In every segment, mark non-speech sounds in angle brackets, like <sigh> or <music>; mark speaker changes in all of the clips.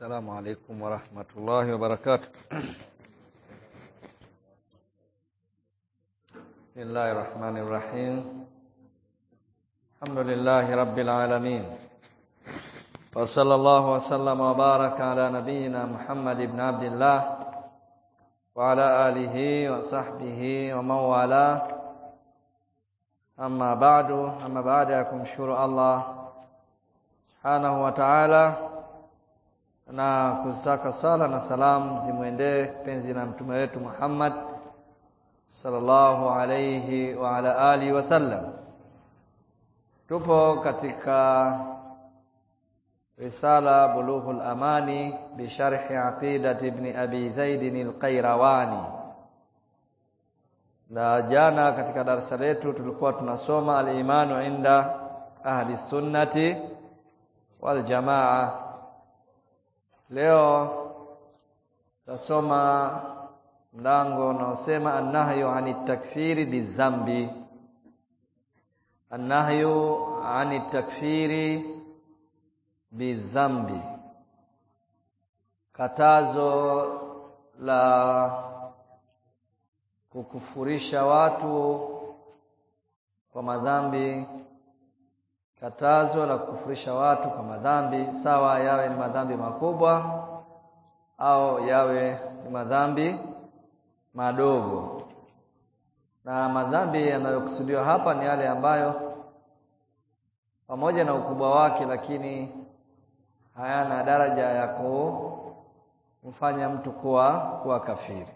Speaker 1: السلام عليكم ورحمة الله وبركاته. بسم الله الرحمن الرحيم. الحمد لله رب العالمين. وصلى الله وسلم وبارك على نبينا محمد بن عبد الله وعلى آله وصحبه ومن والاه. أما بعد أما بعد kumshukuru Allah subhanahu wa ta'ala na kuzitaka sala na salamu zimwendee penzi na mtume wetu Muhammad sallallahu alayhi wa ala alihi wasallam. Tupo katika risala Bulughul Amani bi sharhi aqidati ibn Abi Zaid al-Qayrawani. Na jana katika darasa letu tulikuwa tunasoma al-imanu inda ahli sunnati wal jamaa Leo tasoma mlango unaosema annahyu anit takfiri bidhambi, annahyu anit takfiri bidhambi, katazo la kukufurisha watu kwa madhambi katazo la kukufurisha watu kwa madhambi sawa yawe ni madhambi makubwa au yawe ni madhambi madogo. Na madhambi yanayokusudiwa hapa ni yale ambayo pamoja na ukubwa wake lakini hayana daraja ya kumfanya mtu kuwa kuwa kafiri.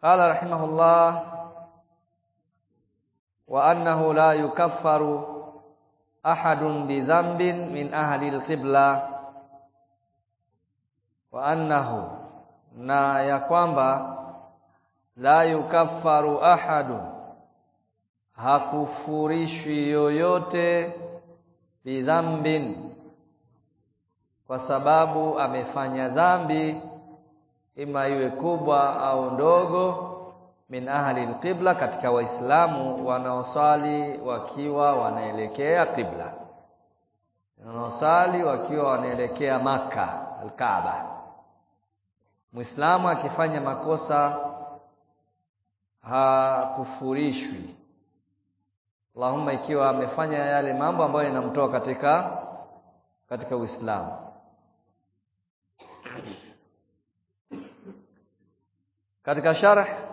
Speaker 1: Qala rahimahullah wa annahu la yukaffaru ahadun bi dhanbin min ahli al-qibla wa annahu na ya kwamba la yukaffaru ahadun hakufurishwi yoyote bi dhanbin kwa sababu amefanya dhambi ima iwe kubwa au ndogo min ahli alqibla katika waislamu wanaosali wakiwa wanaelekea qibla. Wanaosali wakiwa wanaelekea maka alkaaba. Muislamu akifanya makosa hakufurishwi. Allahumma ikiwa amefanya yale mambo ambayo yanamtoa katika katika Uislamu. Katika sharh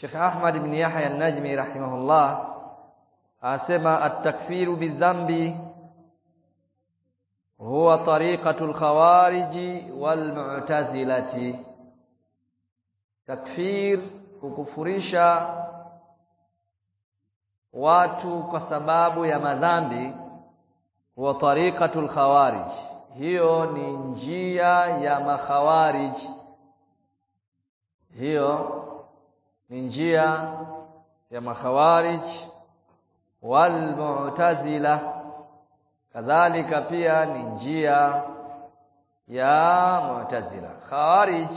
Speaker 1: Sheikh Ahmad ibn Yahya an-Najmi rahimahullah asema at-takfiru bidhambi huwa tariqatu al-khawarij wal-mu'tazilati takfir kukufurisha watu kwa sababu ya madhambi huwa tariqatu al-khawarij hiyo ni njia ya makhawarij hiyo ni njia ya makhawarij wal mu'tazila. Kadhalika pia ni njia ya mu'tazila. Khawarij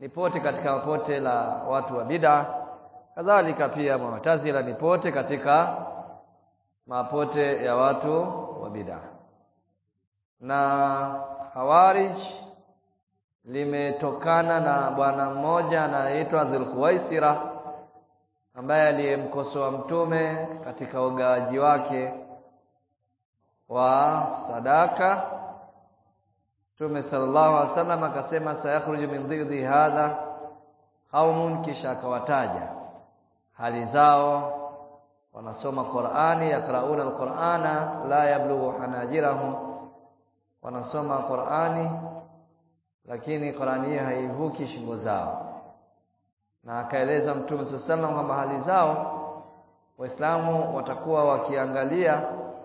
Speaker 1: ni pote katika pote la watu wa bid'a. Kadhalika pia mu'tazila ni pote katika mapote ya watu wa bid'a. Na khawarij limetokana na bwana mmoja anaitwa Dhulkhuwaisira ambaye aliyemkosoa mtume katika ugawaji wake wa sadaka. Mtume sallallahu alaihi wasallam akasema sayakhruju min dhidhi hadha qaumun kisha akawataja hali zao. Wanasoma Qur'ani yakrauna alqur'ana la yablughu hanajirahum. Wanasoma Qur'ani lakini Qur'ani hii haivuki shingo zao. Na akaeleza Mtume sallallahu kwamba hali zao Waislamu watakuwa wakiangalia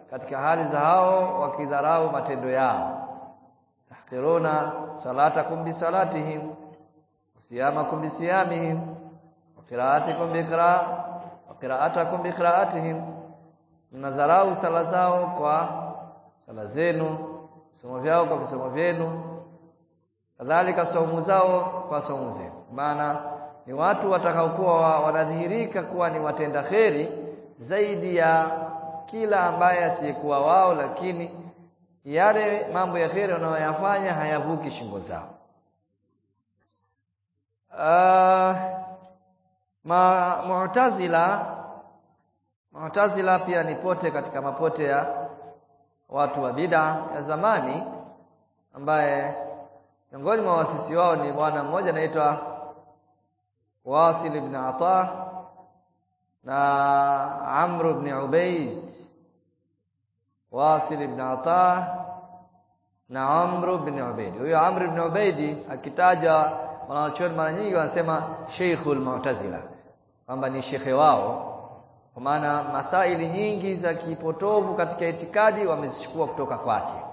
Speaker 1: katika hali za hao wakidharau matendo yao. Tahqiruna salatakum bi salatihim siyamakum bi siyamihim qira'atikum bi qira'a wa qira'atakum bi qira'atihim mnadharau sala zao kwa sala zenu visomo vyao kwa visomo vyenu kadhalika saumu zao kwa saumu zenu. Maana ni watu watakaokuwa wanadhihirika kuwa ni watenda kheri zaidi ya kila ambaye asiyekuwa wao lakini yale mambo ya kheri wanayoyafanya hayavuki shingo zao. Uh, ma mu'tazila mu'tazila pia ni pote katika mapote ya watu wa bid'a ya zamani ambaye miongoni mwa wasisi wao ni bwana mmoja anaitwa Wasil ibn Ata na Amr ibn Ubayd. Wasil ibn Ata na Amr ibn Ubayd. Huyo Amr ibn Ubayd akitaja wanachuoni mara nyingi wanasema Sheikhul Mu'tazila kwamba ni shekhe wao. Kwa maana masaili nyingi za kipotovu katika itikadi wamezichukua kutoka kwake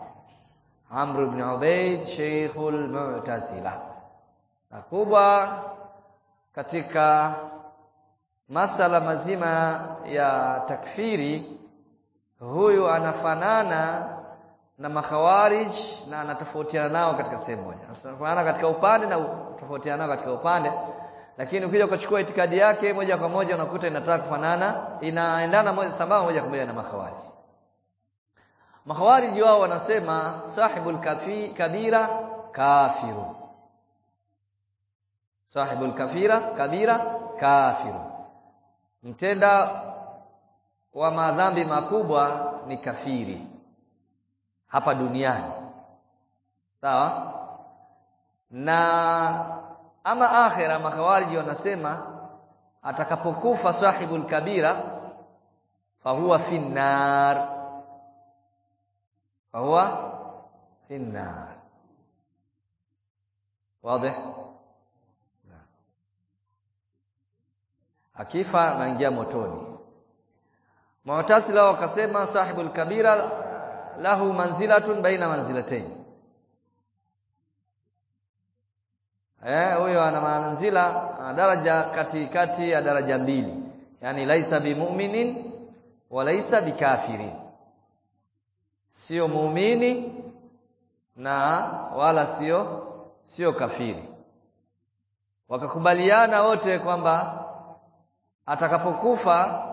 Speaker 1: Amr ibn Ubayd Sheikhul Mu'tazila. Na kubwa katika masala mazima ya takfiri huyu anafanana na makhawarij na anatofautiana nao katika sehemu moja. Anafanana katika upande na tofautiana nao katika upande. Lakini ukija ukachukua itikadi yake moja kwa moja unakuta inataka kufanana inaendana moja sambamba moja kwa moja na makhawarij makhawarij wao wanasema sahibul kafi, kabira kafiru. Sahibul kafira kabira kafiru. Mtenda wa madhambi makubwa ni kafiri. Hapa duniani. Sawa? Na ama akhira makhawariji wanasema atakapokufa sahibul kabira fahuwa finnar fahuwa finnar wazi akifa anaingia motoni. Mu'tazila wakasema sahibul kabira lahu manzilatun baina manzilatayn. Eh huyo ana manzila daraja kati kati ya daraja mbili. Yani laisa bimu'minin wa laisa bikafirin sio muumini na wala sio sio kafiri. Wakakubaliana wote kwamba atakapokufa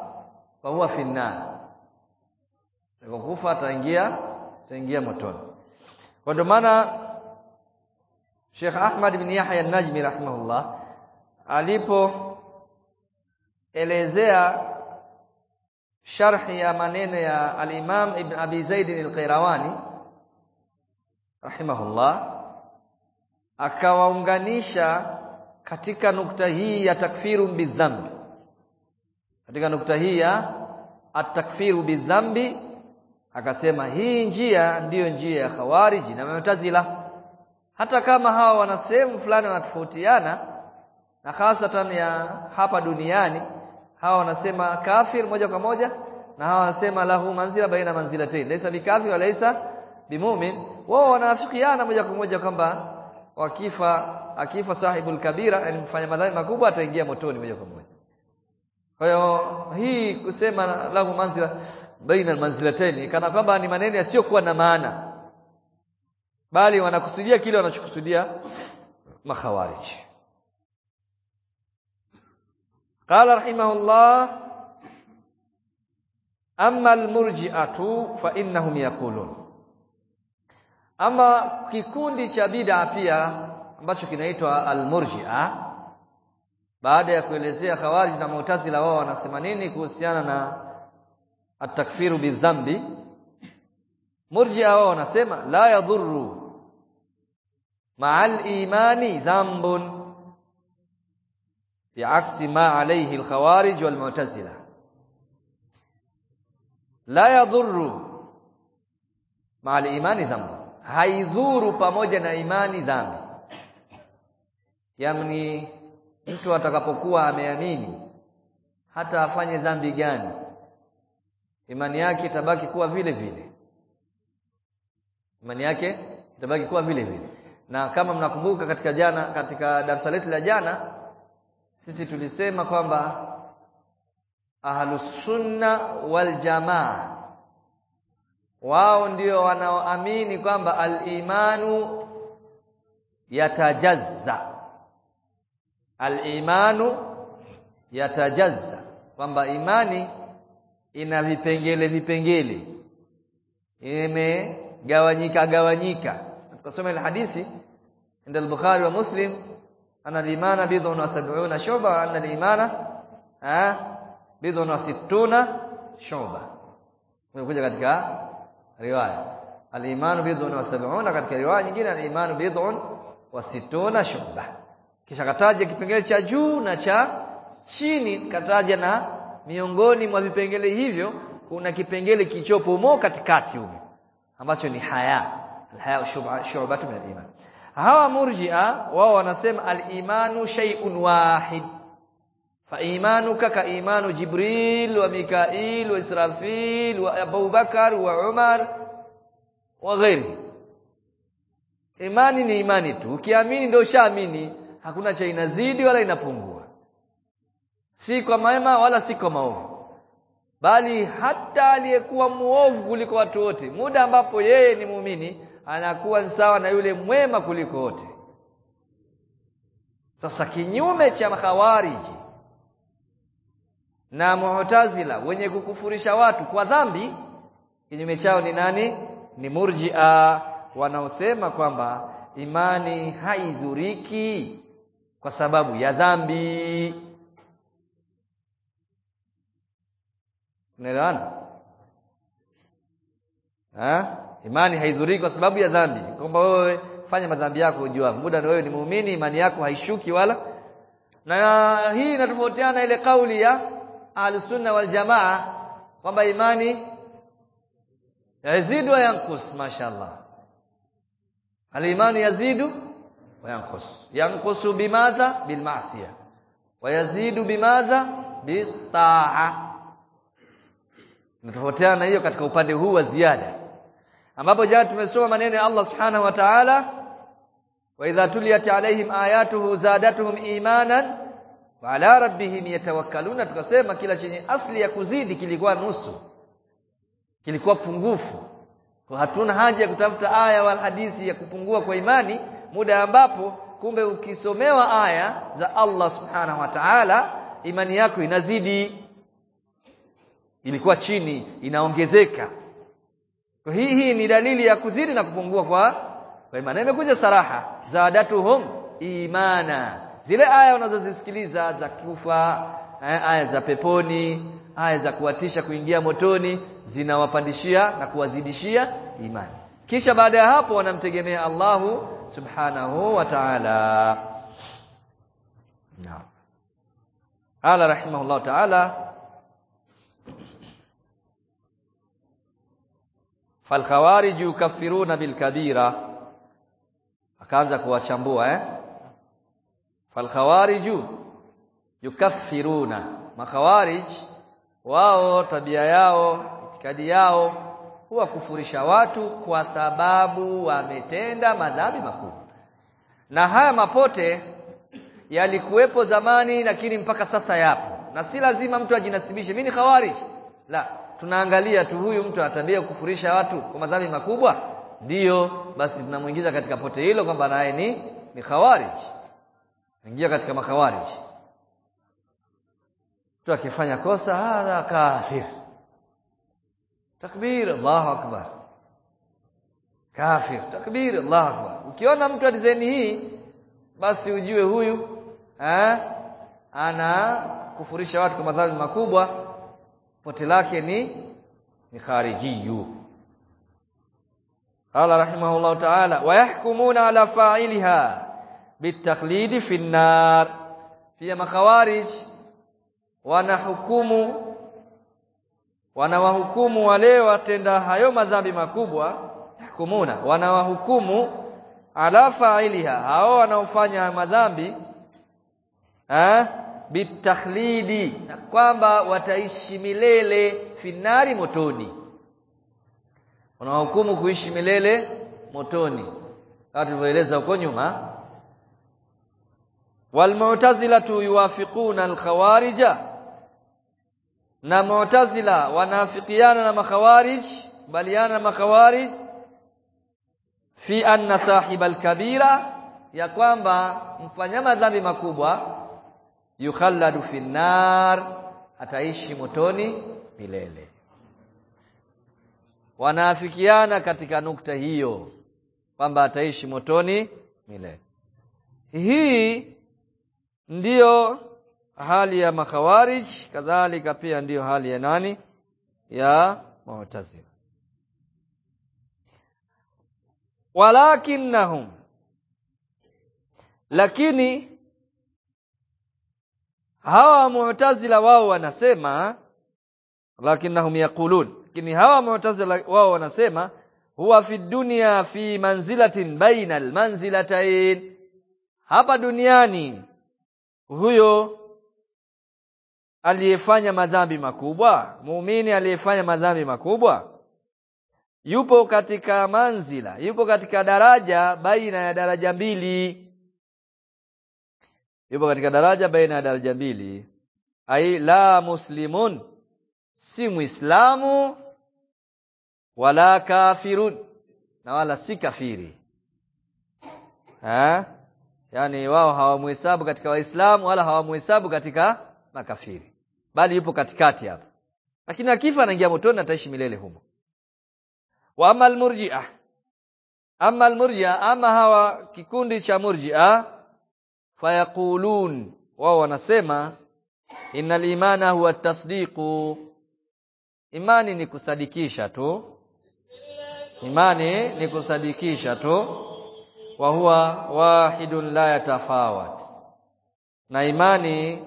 Speaker 1: fa huwa finnar. Atakapokufa ataingia ataingia motoni. Kwa ndio maana Sheikh Ahmad bin Yahya an-Najmi rahimahullah alipo elezea sharhi ya maneno ya al-Imam Ibn Abi Zaid al-Qayrawani rahimahullah akawaunganisha katika nukta hii ya takfiru bidhambi. Katika nukta hii ya at-takfiru bidhambi akasema hii njia ndiyo njia ya khawariji na mu'tazila. Hata kama hawa wana sehemu fulani wanatofautiana na hasatan ya hapa duniani hawa wanasema kafir moja kwa moja na hawa wanasema lahu manzila baina manzilatayn laysa bikafir wa laysa bimumin wao wanaafikiana moja kwa moja kwamba wakifa akifa sahibul kabira alimfanya madhambi makubwa ataingia motoni moja kwa moja. Kwa hiyo hii kusema lahu manzila baina manzilatayn kana kwamba ni maneno yasiyokuwa na maana bali wanakusudia kile wanachokusudia makhawarij qala rahimahullah Amal murji'atu fa innahum yaqulun ama kikundi cha bid'a pia ambacho kinaitwa al-murji'a baada ya kuelezea khawarij na mu'tazila wao wanasema nini kuhusiana na at-takfiru bidhambi murji'a wao wanasema la yadhurru ma'al imani dhanbun bi'aksi ma alayhi al-khawarij wal mu'tazila la yadhurru ma'al imani dhanbun haidhuru pamoja na imani dhambi. Yani mtu atakapokuwa ameamini hata afanye dhambi gani imani yake itabaki kuwa vile vile. Imani yake itabaki kuwa vile vile. Na kama mnakumbuka katika jana katika darasa letu la jana sisi tulisema kwamba ahlus sunna wal jamaa wao ndio wanaoamini kwamba al-imanu yatajazza. Al-imanu yatajazza kwamba imani ina vipengele vipengele imegawanyika gawanyika. Tukasoma ile hadithi inda al-Bukhari wa Muslim anna al-imana bid'un wa sab'una shu'ba anna al-imana ah bid'un wa sittuna shu'ba. Imekuja katika riwaya. Al-imanu bid'un wa sab'una katika riwaya nyingine al-imanu bid'un wa sittuna shu'ba. Kisha kataja kipengele cha juu na cha chini kataja na miongoni mwa vipengele hivyo kuna kipengele kichopo mo katikati huko ambacho ni haya. Haya shu'batu min al-iman hawa murji'a wao wanasema al-imanu shay'un wahid. Fa imanuka ka imanu jibril wa mikail wa israfil wa abu bakar wa umar wa ghairi. Imani ni imani tu. Ukiamini ndio ushaamini. Hakuna cha inazidi wala inapungua. Si kwa mema wala si kwa maovu. Bali hata aliyekuwa muovu kuliko watu wote. Muda ambapo yeye ni muumini anakuwa sawa na yule mwema kuliko wote sasa kinyume cha khawariji na mu'tazila wenye kukufurisha watu kwa dhambi kinyume chao ni nani ni murji'a wanaosema kwamba imani haidhuriki kwa sababu ya dhambi Unaelewana? Ha? Imani haidhuriki kwa sababu ya dhambi. Kwamba wewe fanya madhambi yako ujua. Muda wewe ni muumini, imani yako haishuki wala. Na hii inatofautiana ile kauli ya Ahlusunna wal Jamaa kwamba imani yazidu wa yankus mashaallah. Al-imani yazidu wa yankus. Yankusu bimadha bil ma'siyah. Wa yazidu bimadha bitaa Inatofautiana na hiyo katika upande huu wa ziada. Ambapo jana tumesoma maneno ya Allah Subhanahu wa Ta'ala wa idha tuliyat alaihim ayatuhu zadatuhum imanan wa ala rabbihim yatawakkaluna tukasema kila chenye asli ya kuzidi kilikuwa nusu. Kilikuwa pungufu. Kwa hatuna haja ya kutafuta aya wal hadithi ya kupungua kwa imani muda ambapo kumbe ukisomewa aya za Allah Subhanahu wa Ta'ala imani yako inazidi ilikuwa chini inaongezeka hii hii ni dalili ya kuzidi na kupungua kwa kwa imani imekuja saraha. Zadatuhum imana. Zile aya unazozisikiliza za kufa aya za peponi aya za kuwatisha kuingia motoni zinawapandishia na kuwazidishia imani. Kisha baada ya hapo wanamtegemea Allahu subhanahu wa ta'ala. Naam. Ala rahimahullah ta'ala falkhawarij yukaffiruna bilkabira akaanza kuwachambua eh? Falkhawarij yukaffiruna. Makhawarij wao tabia yao itikadi yao huwa kufurisha watu kwa sababu wametenda madhambi makubwa na haya mapote yalikuwepo zamani lakini mpaka sasa yapo. Na si lazima mtu ajinasibishe mimi ni khawarij. La tunaangalia tu huyu mtu anatabia kufurisha watu kwa madhambi makubwa? Ndio. Basi tunamuingiza katika pote hilo kwamba naye ni ni khawarij. Ingia katika makhawarij. Mtu akifanya kosa hadha kafir. Takbir Allahu akbar. Kafir takbir Allahu akbar. Ukiona mtu alizeni hii basi ujue huyu eh ana kufurisha watu kwa madhambi makubwa pote lake ni ni kharijiyu. Qala rahimahullahu ta'ala wa yahkumuna ala fa'iliha bitakhlidi fi an-nar pia makhawarij wanahukumu wanawahukumu wale watenda hayo madhambi makubwa yahkumuna wanawahukumu ala fa'iliha hao wanaofanya madhambi eh bitakhlidi na kwamba wataishi milele finari motoni. Wanahukumu kuishi milele motoni. Kama tulivyoeleza huko nyuma. Walmu'tazilatu yuwafiquna alkhawarija na mu'tazila wanafikiana na makhawarij baliana na makhawarij. Fi anna sahiba alkabira ya kwamba mfanya madhambi makubwa yukhalladu finnar ataishi motoni milele. Wanaafikiana katika nukta hiyo kwamba ataishi motoni milele. Hii ndiyo hali ya makhawarij kadhalika pia ndiyo hali ya nani? Ya mu'tazila. Walakinnahum lakini hawa mu'tazila wao wanasema lakinnahum yaqulun. Lakini hawa mu'tazila wao wanasema huwa fi dunya fi manzilatin baina almanzilatayn. Hapa duniani huyo aliyefanya madhambi makubwa muumini aliyefanya madhambi makubwa yupo katika manzila yupo katika daraja baina ya daraja mbili yupo katika daraja baina ya daraja mbili. Ai la muslimun si muislamu wala kafirun na wala si kafiri. Ha? yani wao hawamuhesabu katika waislamu wala hawamuhesabu katika makafiri. Bali yupo katikati hapa. Lakini akifa anaingia motoni ataishi milele humo. Wa amal murji'ah amal murji'ah ama hawa kikundi cha murji'a fayaqulun wao wanasema innal imana huwa tasdiqu. Imani ni kusadikisha tu. Imani ni kusadikisha tu. Wa huwa wahidun la yatafawat. Na imani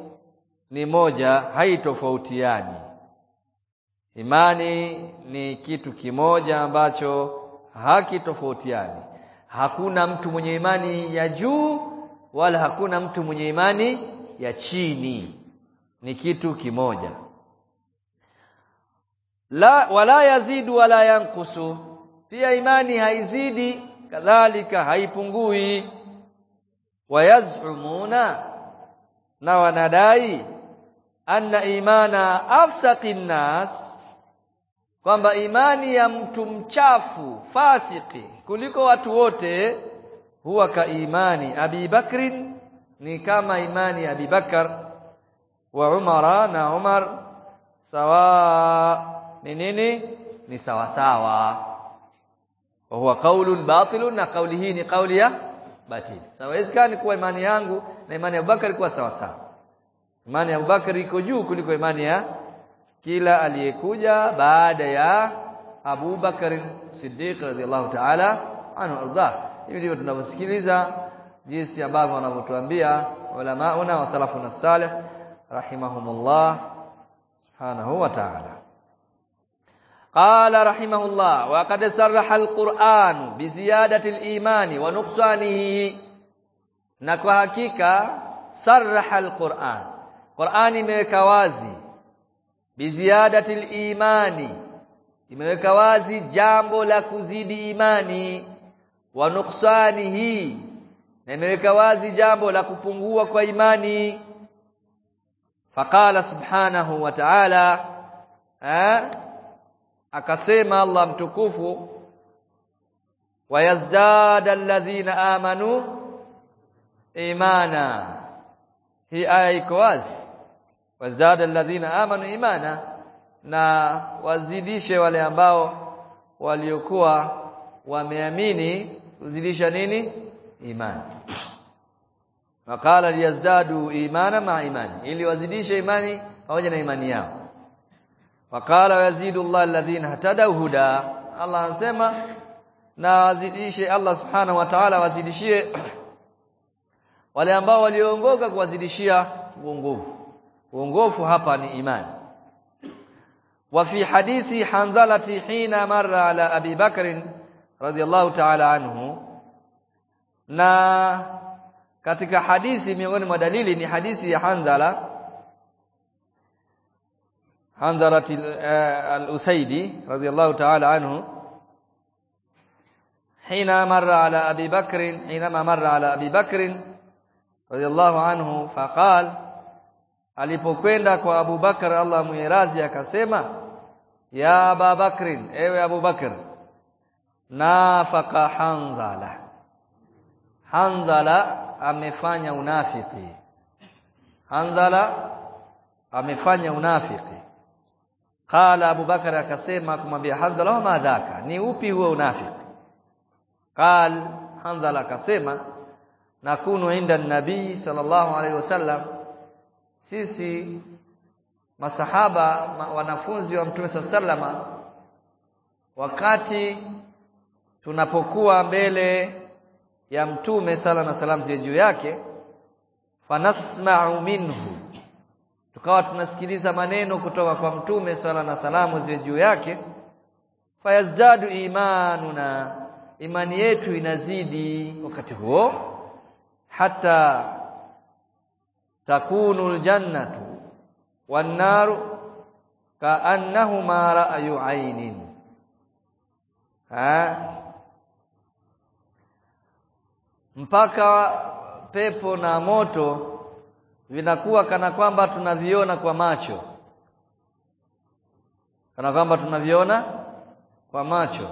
Speaker 1: ni moja haitofautiani. Imani ni kitu kimoja ambacho hakitofautiani. Hakuna mtu mwenye imani ya juu wala hakuna mtu mwenye imani ya chini. Ni kitu kimoja. La wala yazidu wala yankusu. Pia imani haizidi kadhalika haipungui. Wayazumuna na wanadai anna imana afsaqin nas kwamba imani ya mtu mchafu fasiki kuliko watu wote huwa ka imani Abi Bakrin ni kama imani Abi Bakar wa Umara na Umar. Sawa ni nini? Ni sawa sawa. Wa huwa qaulun batilun na qauli hii ni qauli ya batili. Sawa haiwezekani kuwa imani yangu na imani ya Abubakar kuwa sawa sawa. Imani ya Abubakar iko juu kuliko imani ya kila aliyekuja baada ya Abu Bakar Siddiq radhiyallahu ta'ala anhu. arda hivi ndivyo tunavyosikiliza jinsi ambavyo wanavyotuambia ulamauna wa salafuna salih rahimahumullah subhanahu wa ta'ala قال رحمه الله وقد صرح القرآن بزيادة الإيمان ونقصانه na kwa hakika sarraha alquran Qur'ani imeweka wazi biziadati imani imeweka wazi jambo la kuzidi imani wa nuksanihi na imeweka wazi jambo la kupungua kwa imani. Faqala subhanahu wa ta'ala akasema Allah mtukufu wayazdada alladhina amanu imana. Hii aya iko wazi. Wazdada alladhina amanu imana. Na wazidishe wale ambao waliokuwa wameamini kuzidisha nini? Imani wakala liyazdadu imana ma imani. Ili wazidishe imani pamoja na imani yao. Waqala yazidu Allah alladhina hatadau huda. Allah anasema na wazidishe Allah subhanahu wa ta'ala wazidishie <clears throat> wale ambao waliongoka kuwazidishia uongofu. Uongofu hapa ni imani. Wa fi hadithi hanzalati hina marra ala abi bakr radiyallahu ta'ala anhu na katika hadithi miongoni mwa dalili ni hadithi ya Hanzala Hanzala al-Usaidi radiyallahu ta'ala anhu حين مر على أبي بكر حينما مر على أبي بكر رضي الله عنه فقال alipokwenda kwa Abu Bakar Allah muiradhi akasema ya Abu Bakr ewe Abu Bakr nafaka Hanzala. Hanzala amefanya unafiki. Hanzala amefanya unafiki. Qala Abu Bakar akasema kumwambia Hanzala wa madhaka? Ni upi huo unafiki? Qal Hanzala akasema nakunu inda nabii sallallahu alaihi wasallam. Sisi masahaba wanafunzi wa mtume sallama wakati tunapokuwa mbele ya mtume sala na salamu ziwe juu yake fanasma'u minhu. Tukawa tunasikiliza maneno kutoka kwa mtume sala na salamu ziwe juu yake fayazdadu imanuna. Imani yetu inazidi wakati huo hata takunu aljannatu wan naru kaannahuma ra'yu ainin ha mpaka pepo na moto vinakuwa kana kwamba tunaviona kwa macho. Kana kwamba tunaviona kwa macho.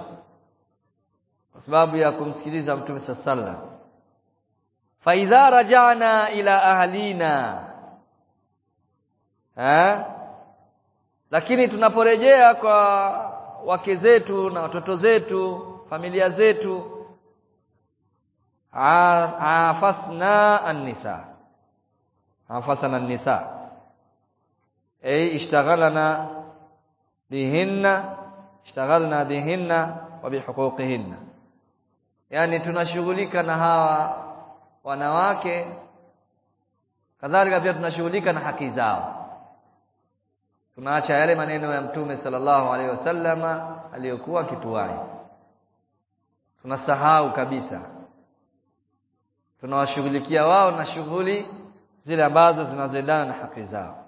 Speaker 1: Kwa sababu ya kumsikiliza mtume sallallahu fa idha rajana ila ahlina. Ha? lakini tunaporejea kwa wake zetu na watoto zetu familia zetu afasna an-nisa. Afasana an-nisa. Ay ishtaghalna bihinna ishtaghalna bihinna wa bihuquqihinna. Yani tunashughulika na hawa wanawake kadhalika pia tunashughulika na haki zao. Tunaacha yale maneno ya mtume sallallahu alaihi wasallama aliyokuwa kituai tunasahau kabisa tunawashughulikia wao na shughuli zile ambazo zinazoendana na haki zao.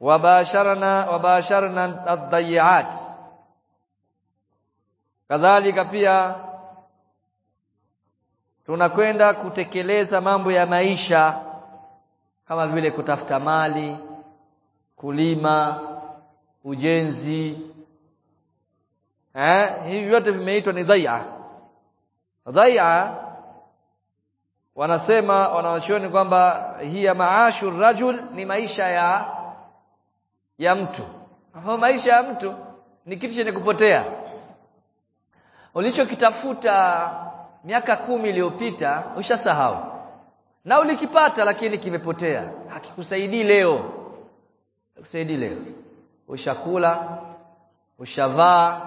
Speaker 1: Wabasharna wabasharna ad-dayiat. Kadhalika pia tunakwenda kutekeleza mambo ya maisha kama vile kutafuta mali kulima ujenzi. Eh hivi vyote vimeitwa ni dhai'a dhai'a wanasema wanawachuoni kwamba hiya maashu rajul ni maisha ya ya mtu. Hapo maisha ya mtu ni kitu chenye kupotea. Ulichokitafuta miaka kumi iliyopita ushasahau. Na ulikipata lakini kimepotea. Hakikusaidii leo. Hakusaidii leo. Ushakula ushavaa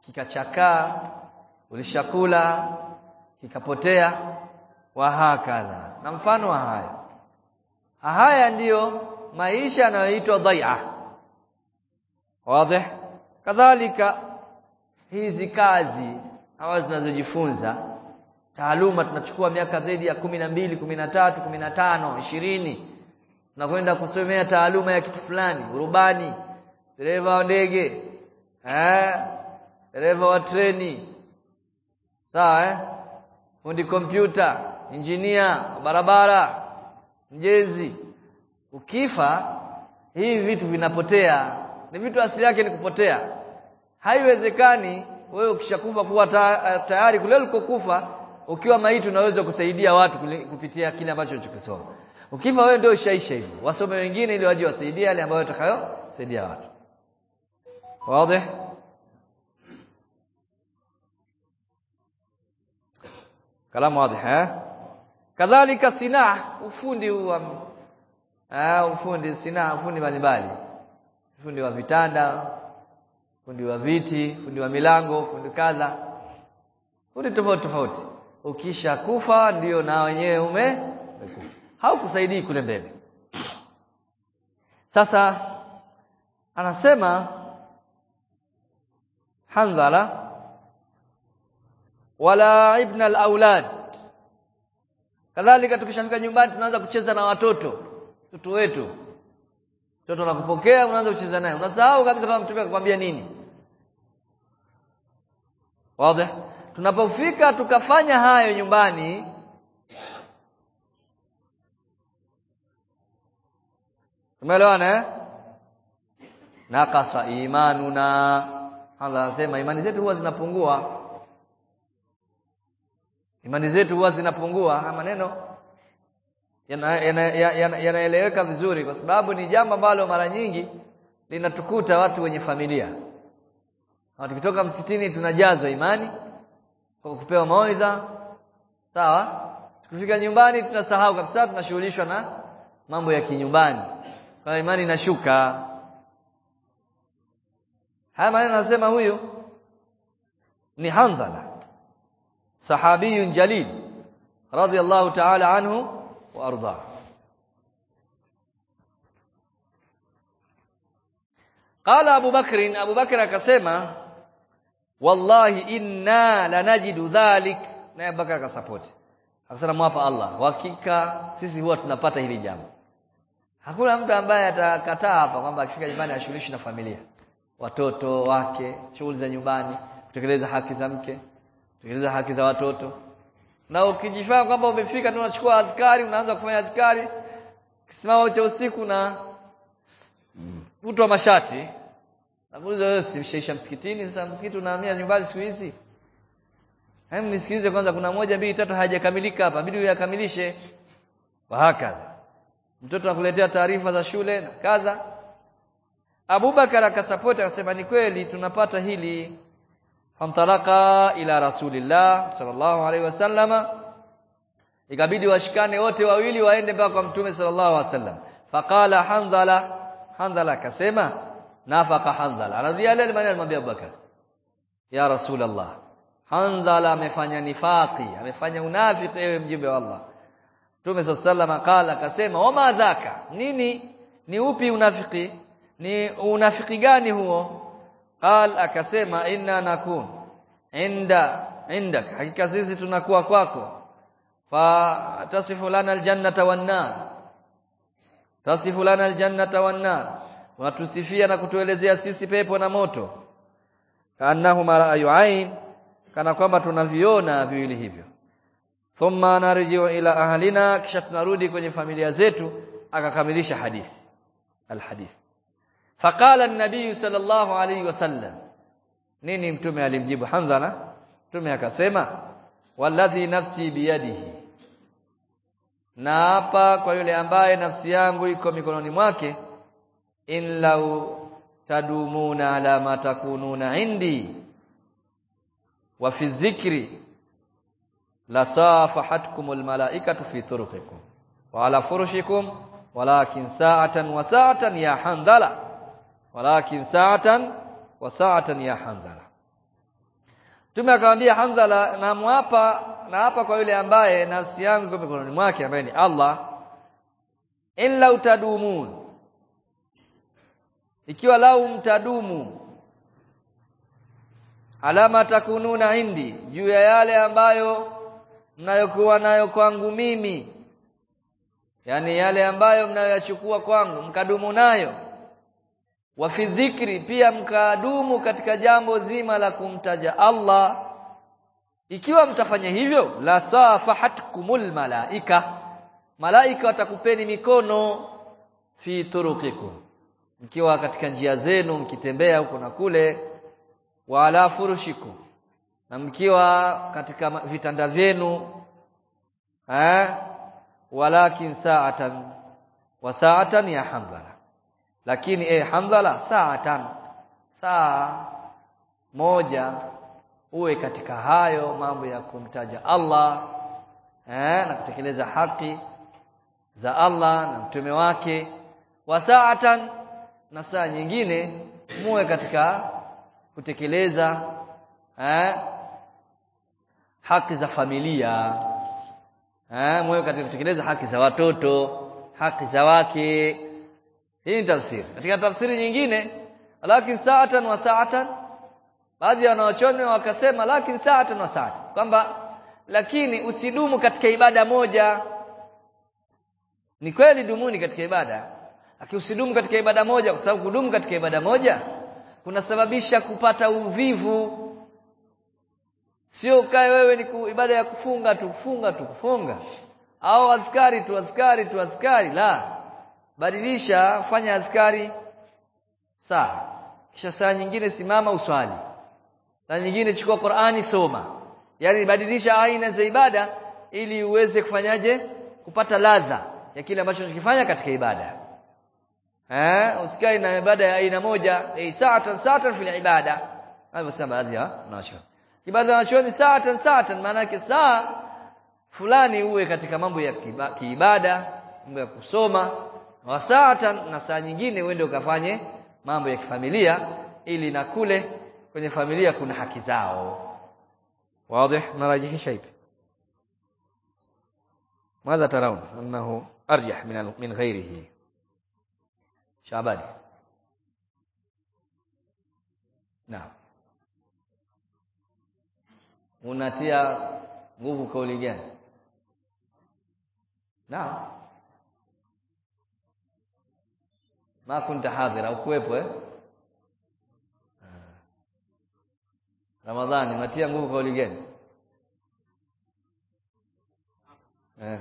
Speaker 1: kikachakaa ulishakula kikapotea wa hakadha na mfano haya. Haya ndiyo maisha yanayoitwa dhai'a wazi. Kadhalika hizi kazi hawa tunazojifunza taaluma tunachukua miaka zaidi ya kumi na mbili kumi na tatu kumi na tano ishirini tunakwenda kusomea taaluma ya kitu fulani urubani dereva wa ndege eh dereva wa treni. Sawa eh fundi kompyuta injinia barabara mjenzi ukifa hivi vitu vinapotea. Ni vitu asili yake ni kupotea. Haiwezekani wewe ukishakufa kuwa ta, tayari kule ulikokufa ukiwa maiti unaweza kusaidia watu kupitia kile ambacho ulichokisoma. Ukifa wewe ndio ushaisha hivyo. Wasome wengine ili waje wasaidie yale ambayo watakayo saidia watu. Wazi kalamu wazi ha? kadhalika sinah ufundi wa ah ufundi sinah ufundi mbalimbali. Ufundi wa vitanda ufundi wa viti ufundi wa milango ufundi kadha. Ufundi tofauti tofauti. Ukisha kufa ndio na wenyewe ume haukusaidii kule mbele. Sasa anasema Hanzala wala ibn al-aulad kadhalika tukishafika nyumbani tunaanza kucheza na watoto watoto wetu. Mtoto anakupokea unaanza kucheza naye. Unasahau kabisa kama mtume akakwambia nini. Wazi? Tunapofika tukafanya hayo nyumbani tumeelewana eh? Nakasa imanuna. Allah anasema imani zetu huwa zinapungua imani zetu huwa zinapungua haya maneno yanaeleweka yana, yana, vizuri kwa sababu ni jambo ambalo mara nyingi linatukuta watu wenye familia. Tukitoka msitini tunajazwa imani kwa kupewa mawaidha sawa? Tukifika nyumbani tunasahau kabisa tunashughulishwa na mambo ya kinyumbani. Kwa imani inashuka. Haya maneno anasema huyu ni Hanzala sahabiyun jalil radiyallahu ta'ala anhu wa arda. Qala Abu Bakr Abu Bakr akasema wallahi inna lanajidu dhalik. Naye Bakr akasupport. Akasema mwapa Allah hakika sisi huwa tunapata hili jambo. Hakuna mtu ambaye atakataa hapa kwamba akifika nyumbani ashughulishi na familia. Watoto wake shughuli za nyumbani kutekeleza haki za mke kutekeleza haki za watoto. Na ukijifanya kwamba umefika tu unachukua adhkari unaanza kufanya adhkari kisimamo cha usiku na mtu wa mashati nakuuliza wewe simshaisha msikitini? Sasa msikiti unahamia nyumbani siku hizi? Hem nisikilize kwanza kuna moja mbili tatu hajakamilika hapa. Bidi uyakamilishe wahakadha mtoto anakuletea taarifa za shule na kadha Abubakar akasapoti akasema ni kweli tunapata hili famtalaka ila rasulillah sallallahu alaihi wasallama ikabidi washikane wote wawili waende mpaka kwa mtume sallallahu alaihi wasallam faqala hanzala hanzala akasema nafaka hanzala anarudia yale maneno alimwambia Abubakar ya rasulullah hanzala amefanya nifaqi amefanya unafiki ewe mjumbe wa Allah Mtume sallallahu qala akasema wama dhaka nini ni upi unafiki ni unafiki gani huo qal akasema inna nakun. Inda indak hakika sisi tunakuwa kwako. Fa tasifu lana aljannata wan nar tasifu lana aljannata wan nar watusifia na kutuelezea sisi pepo na moto. Kanahuma ra'ayu ain kana kwamba tunaviona viwili hivyo. Thumma narji'u ila ahlina kisha tunarudi kwenye familia zetu akakamilisha hadithi alhadith faqala an-nabiy sallallahu alayhi wasallam nini mtume alimjibu Hanzala mtume akasema walladhi nafsi biyadihi. Na hapa kwa yule ambaye nafsi yangu iko mikononi mwake. In lau tadumuna ala ma takununa indi. Wa fi dhikri la safahatkumul malaikatu fi turuqikum. Wa ala furushikum walakin sa'atan wa sa'atan ya handala walakin sa'atan wa sa'atan ya Hanzala. Tume akamwambia Hanzala na mwapa na hapa kwa yule ambaye nafsi yangu iko mikononi mwake ambaye ni Allah. Illa utadumun ikiwa lau mtadumu alama takununa indi juu ya yale ambayo mnayokuwa nayo kwangu mimi yani yale ambayo mnayoyachukua kwangu mkadumu nayo wa fi dhikri pia mkadumu katika jambo zima la kumtaja Allah. Ikiwa mtafanya hivyo la safahatkumul malaika. Malaika watakupeni mikono fi turuqikum. Mkiwa katika njia zenu mkitembea huko na kule wa ala furushikum na mkiwa katika vitanda vyenu eh walakin sa'atan wa sa'atan ya hamdala lakini eh hamdala sa'atan saa moja uwe katika hayo mambo ya kumtaja Allah eh na kutekeleza haki za Allah na mtume wake. Wa sa'atan na saa nyingine muwe katika kutekeleza eh haki za familia eh muwe katika kutekeleza haki za watoto haki za wake hii ni tafsiri. Katika tafsiri nyingine lakini sa'atan wa sa'atan baadhi ya wanaochoni wakasema lakin sa'atan wa sa'atan kwamba lakini usidumu katika ibada moja. Ni kweli dumuni katika ibada lakini usidumu katika ibada moja kwa sababu kudumu katika ibada moja kunasababisha kupata uvivu. Sio kae wewe ni ibada ya kufunga tu kufunga tu kufunga. Au azkari tu azkari tu azkari la badilisha fanya azkari saa. Kisha saa nyingine simama uswali. Na nyingine chukua Qur'ani soma. Yani badilisha aina za ibada ili uweze kufanyaje? Kupata ladha ya kile ambacho unakifanya katika ibada. Eh? Usikae na ibada ya aina moja. Eh sa'atan sa'atan fil ibada. Hapo sema baadhi ya nacho ibada ya wanachuoni sa'atan sa'atan. Maana yake saa fulani uwe katika mambo ya kiibada mambo ya kusoma wa sa'atan na saa nyingine uende ukafanye mambo ya kifamilia ili na kule kwenye familia kuna haki zao واضح نراجح شيء ماذا ترون أنه أرجح من من غيره شعبان نعم unatia nguvu kauli gani naam Ma kunta hadhira ukuwepo eh Ramadhani matia nguvu kauli gani eh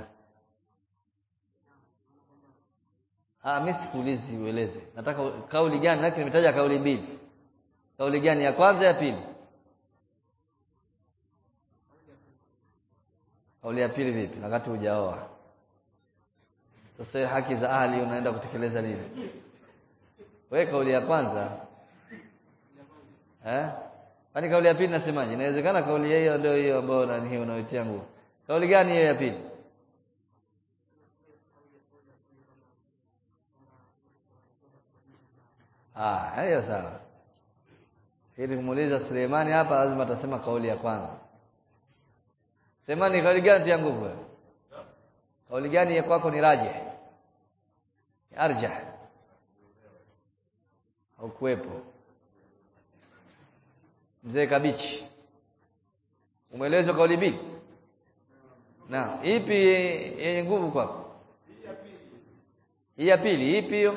Speaker 1: Ah, mimi sikuulizi ueleze. Nataka kauli gani? Lakini nimetaja kauli mbili. Kauli gani ya kwanza ya pili? Kauli ya pili vipi? Wakati hujaoa. Sasa haki za ahli unaenda kutekeleza lini? Wewe kauli ya kwanza eh? Kani kauli ya pili nasemaje? Inawezekana kauli hiyo ndio hiyo ambayo nani hiyo unayotia nguvu. Kauli gani hiyo ya pili? Ah, hiyo sawa. Ili kumuuliza Suleimani hapa lazima atasema kauli ya kwanza. Semani kauli gani tia nguvu? Kauli gani ya kwako ni rajih? Arjah. Au kuwepo? Mzee Kabichi. Umeelezwa kauli mbili? Na ipi yenye nguvu kwako? Hii ya pili ipi hiyo?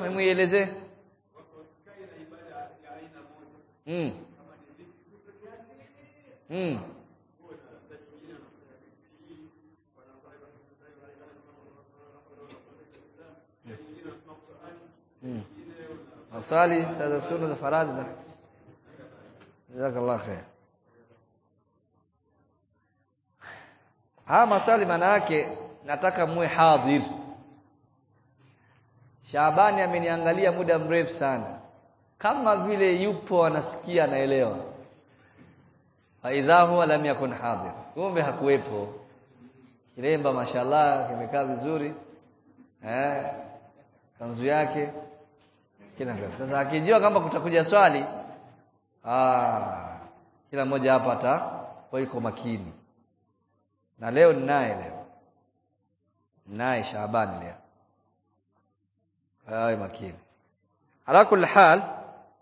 Speaker 1: Mm. Mm. Mm. Maswali sasa sunna za faradhi na Jazakallah khair. Haya maswali maana yake nataka muwe hadhir. Shabani ameniangalia muda mrefu sana kama vile yupo anasikia anaelewa faidha huwa lam yakun hadhir. kumbe hakuwepo kilemba mashallah kimekaa vizuri eh kanzu yake kila kitu sasa akijua kama kutakuja swali ah kila mmoja hapa ata kwa yuko makini. Na leo ninaye leo. Naye Shabani leo. Awe makini. Ala kulli hal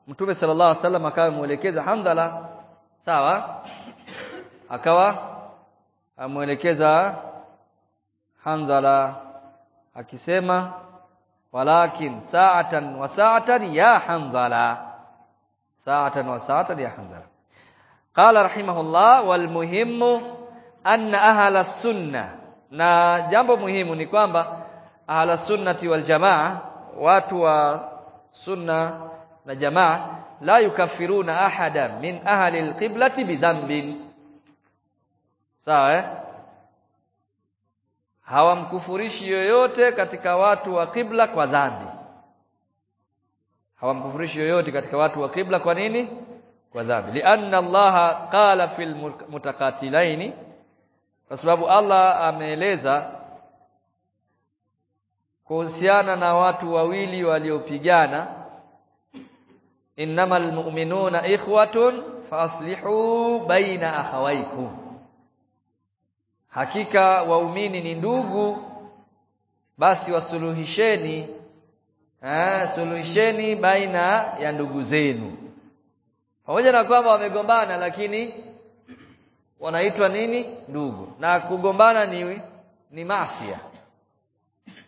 Speaker 1: Mtume sallallahu alaihi wasallam akawa muelekeza Hamdala sawa? Akawa amuelekeza Hamdala akisema wa sa'atan ya Hamdala sa'atan wa sa'atan ya Hamdala qala rahimahullah wal muhimmu anna ahla sunna na jambo muhimu ni kwamba ahla sunnati wal jamaa watu wa sunna na jamaa la yukaffiruna ahada min ahli alqiblati bidhanbin sawa eh hawamkufurishi yoyote katika watu wa kibla kwa dhambi. Hawamkufurishi yoyote katika watu wa kibla kwa nini? Kwa dhambi. Lianna Allah qala fil mutakatilaini kwa sababu Allah ameeleza kuhusiana na watu wawili waliopigana innamal mu'minuna ikhwatun faslihu baina akhawaykum hakika waumini ni ndugu basi wasuluhisheni eh suluhisheni baina ya ndugu zenu. Pamoja na kwamba wamegombana lakini wanaitwa nini? Ndugu. Na kugombana ni ni masia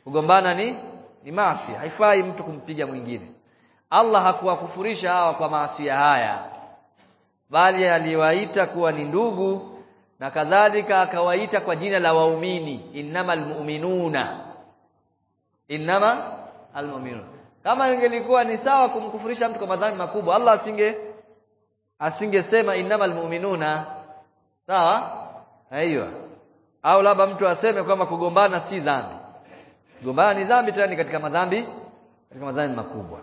Speaker 1: kugombana ni ni maasi haifai mtu kumpiga mwingine. Allah hakuwakufurisha hawa kwa maasi haya bali aliwaita kuwa ni ndugu na kadhalika akawaita kwa jina la waumini innamal mu'minuna innama almu'minun kama ingelikuwa ni sawa kumkufurisha mtu kwa madhambi makubwa Allah asinge asingesema innamal mu'minuna sawa? Aiyo. Au labda mtu aseme kwamba kugombana si dhambi. Kugombana ni dhambi tena katika madhambi katika madhambi makubwa.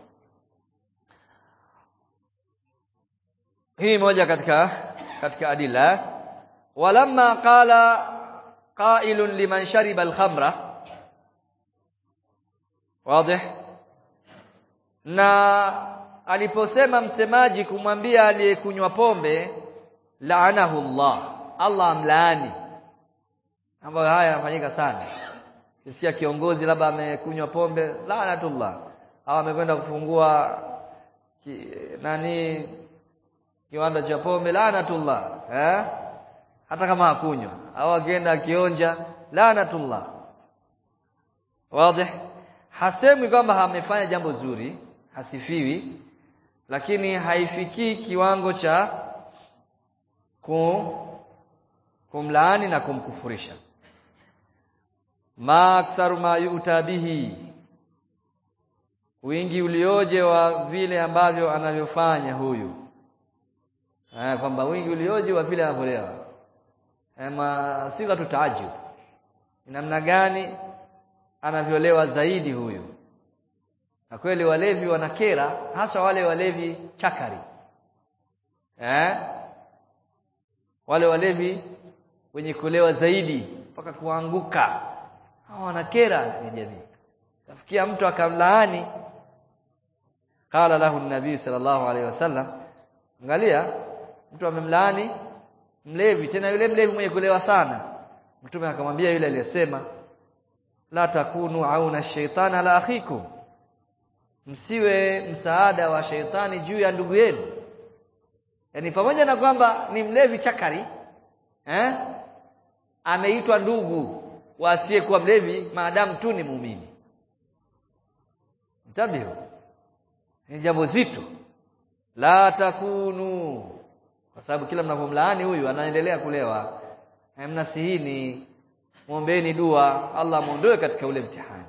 Speaker 1: Hii moja katika katika adila. Walamma qala qailun liman shariba al-khamra. Wazi na aliposema msemaji kumwambia aliyekunywa pombe laanahu Allah Allah amlaani. Ambayo haya yanafanyika sana. Kisikia kiongozi labda amekunywa pombe laanatullah. Au amekwenda kufungua ki, nani kiwanda cha pombe laanatullah eh hata kama hakunywa. Au akienda akionja laanatullah. Wazi hasemwi kwamba amefanya jambo zuri hasifiwi lakini haifikii kiwango cha kum, kumlaani na kumkufurisha. Ma aktharu ma yu'ta bihi. Wingi ulioje wa vile ambavyo anavyofanya huyu. Eh kwamba wingi ulioje wa vile anavyolewa ema siga ni namna gani anavyolewa zaidi huyu? Na kweli walevi wanakera hasa wale walevi chakari. Eh? Wale walevi wenye kulewa zaidi mpaka kuanguka. Hao wanakera ni jamii. Kafikia mtu akamlaani. Kala lahu nabii sallallahu alaihi wasallam angalia mtu amemlaani mlevi tena yule mlevi mwenye kulewa sana. Mtume akamwambia yule aliyesema la takunu auna shaitana la akhikum. Msiwe msaada wa shaitani juu ya ndugu yenu. Yani pamoja na kwamba ni mlevi chakari eh ameitwa ndugu wasiyekuwa asiyekuwa mlevi maadamu tu ni muumini. Mtabio ni jambo zito. La takunu kwa sababu kila mnapomlaani huyu anaendelea kulewa. Mnasihini muombeeni dua. Allah muondoe katika ule mtihani.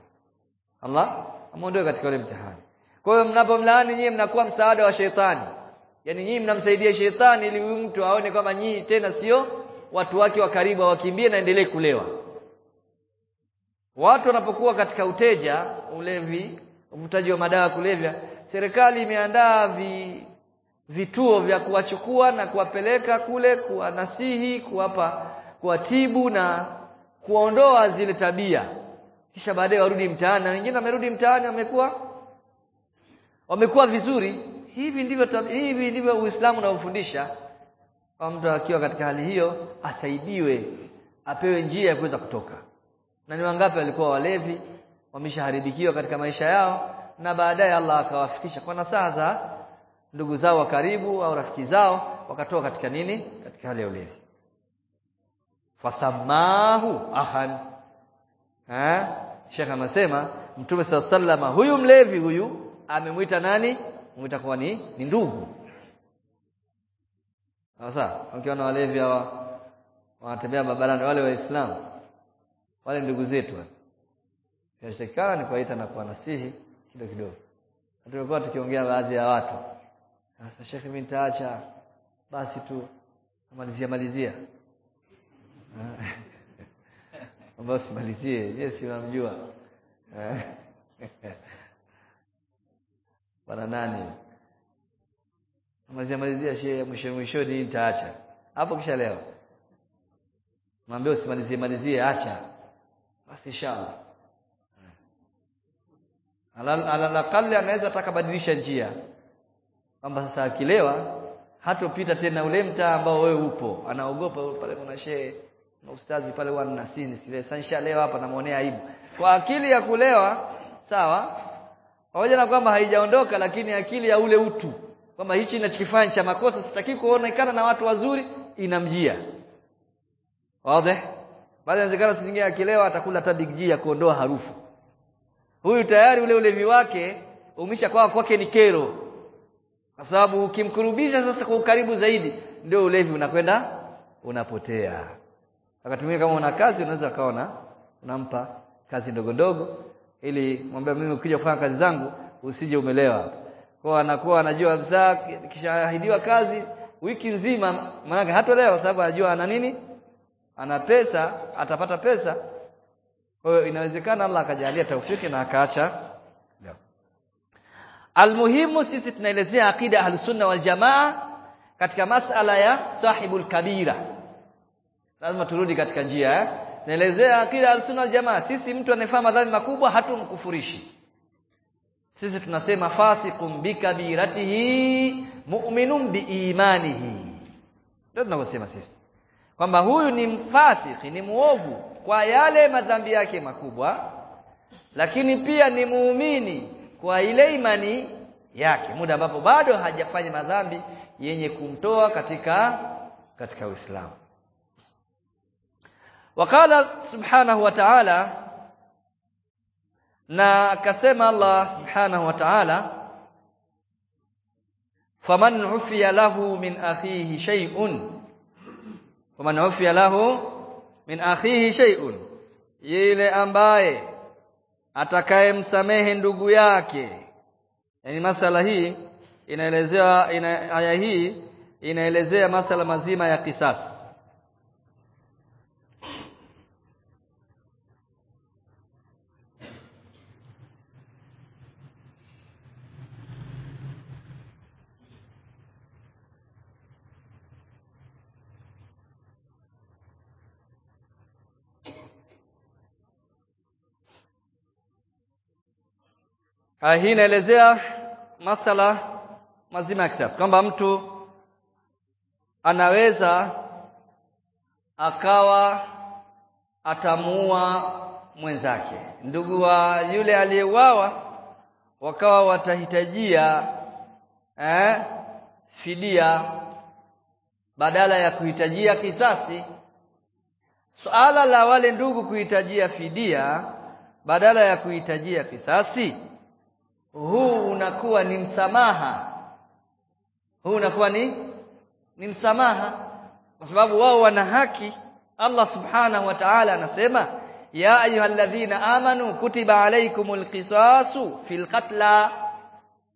Speaker 1: Allah amuondoe katika ule mtihani. Kwa hiyo mnapomlaani nyinyi mnakuwa msaada wa shetani. Yani nyinyi mnamsaidia shetani ili huyu mtu aone kwamba nyinyi tena sio watu wake wa karibu wakimbie na endelee kulewa. Watu wanapokuwa katika uteja ulevi uvutaji wa madawa kulevya serikali imeandaa vituo vya kuwachukua na kuwapeleka kule kuwanasihi kuwapa kuwatibu na kuondoa zile tabia. Kisha baadaye warudi mtaani na wengine wamerudi mtaani wamekuwa wamekuwa vizuri. Hivi ndivyo hivi ndivyo Uislamu unaofundisha kwa mtu akiwa katika hali hiyo asaidiwe apewe njia ya kuweza kutoka. Na ni wangapi walikuwa walevi wameshaharibikiwa katika maisha yao na baadaye Allah akawafikisha kwa nasaha za ndugu zao wa karibu au rafiki zao wakatoa katika nini? Katika hali ya ulevi. Fasamahu ahan. Eh Sheikh anasema Mtume sallama huyu mlevi huyu amemwita nani? Mwita kuwa ni, ni ndugu. Sasa ukiona walevi hawa wanatembea barabarani wale waislamu wale ndugu zetu inashikana ni kuwaita na kuwanasihi kidogo kidogo. Tumekuwa tukiongea baadhi ya watu sasa Sheikh mimi basi tu malizia malizia Basi malizie, yeye si unamjua bana nani malizia malizia shehe mwisho mwishoni nitaacha hapo kisha leo mwambie usimalizie malizie acha basi inshallah alalaqali anaweza atakabadilisha njia kwamba sasa akilewa hatopita tena ule mtaa ambao wewe upo. Anaogopa pale kuna shehe na ustazi pale huwa ninasini sikile sasa leo hapa namuonea aibu. Kwa akili ya kulewa sawa pamoja na kwamba haijaondoka lakini akili ya ule utu kwamba hichi ninachokifanya cha makosa sitaki kuonekana na watu wazuri inamjia. Wazi? Bali inawezekana siku nyingine akilewa atakula hata big ya kuondoa harufu. Huyu tayari ule ulevi wake umeshakuwa kwake ni kero kwa sababu ukimkurubisha sasa kwa ukaribu zaidi ndio ulevi unakwenda unapotea. Mwingine kama una kazi unaweza kaona unampa kazi ndogo ndogo ili mwambie mimi ukija kufanya kazi zangu usije umelewa. Kwa anakuwa anajua kabisa kishaahidiwa kazi wiki nzima maana hatolewa kwa sababu anajua ana nini ana pesa atapata pesa. Kwa inawezekana Allah akajalia taufiki na akaacha almuhimu sisi tunaelezea akida ahlusunna wal jamaa katika masala ya sahibul kabira. Lazima turudi katika njia eh? tunaelezea akida ahlusunna wal jamaa. Sisi mtu anayefanya madhambi makubwa hatumkufurishi. Sisi tunasema fasiqun bikabiratihi mu'minun biimanihi ndio tunavyosema sisi. Kwamba huyu ni mfasiki ni muovu kwa yale madhambi yake makubwa lakini pia ni muumini kwa ile imani yake muda ambapo bado hajafanya madhambi yenye kumtoa katika katika Uislamu. Wakala subhanahu wa ta'ala na akasema Allah subhanahu wa ta'ala faman ufiya lahu min akhihi shay'un. Faman ufiya lahu min akhihi shay'un. Yule ambaye atakayemsamehe ndugu yake. Yani masala hii inaelezewa ina, aya hii inaelezea masala mazima ya kisasi Aya hii inaelezea masala mazima ya kisiasa kwamba mtu anaweza akawa atamuua mwenzake. Ndugu wa yule aliyeuawa wakawa watahitajia eh, fidia badala ya kuhitajia kisasi. Suala la wale ndugu kuhitajia fidia badala ya kuhitajia kisasi huu unakuwa ni msamaha. Huu unakuwa ni ni msamaha. Kwa sababu wao wana haki. Allah subhanahu wa ta'ala anasema ya ayyuhalladhina amanu kutiba alaykumul qisasu fil qatla.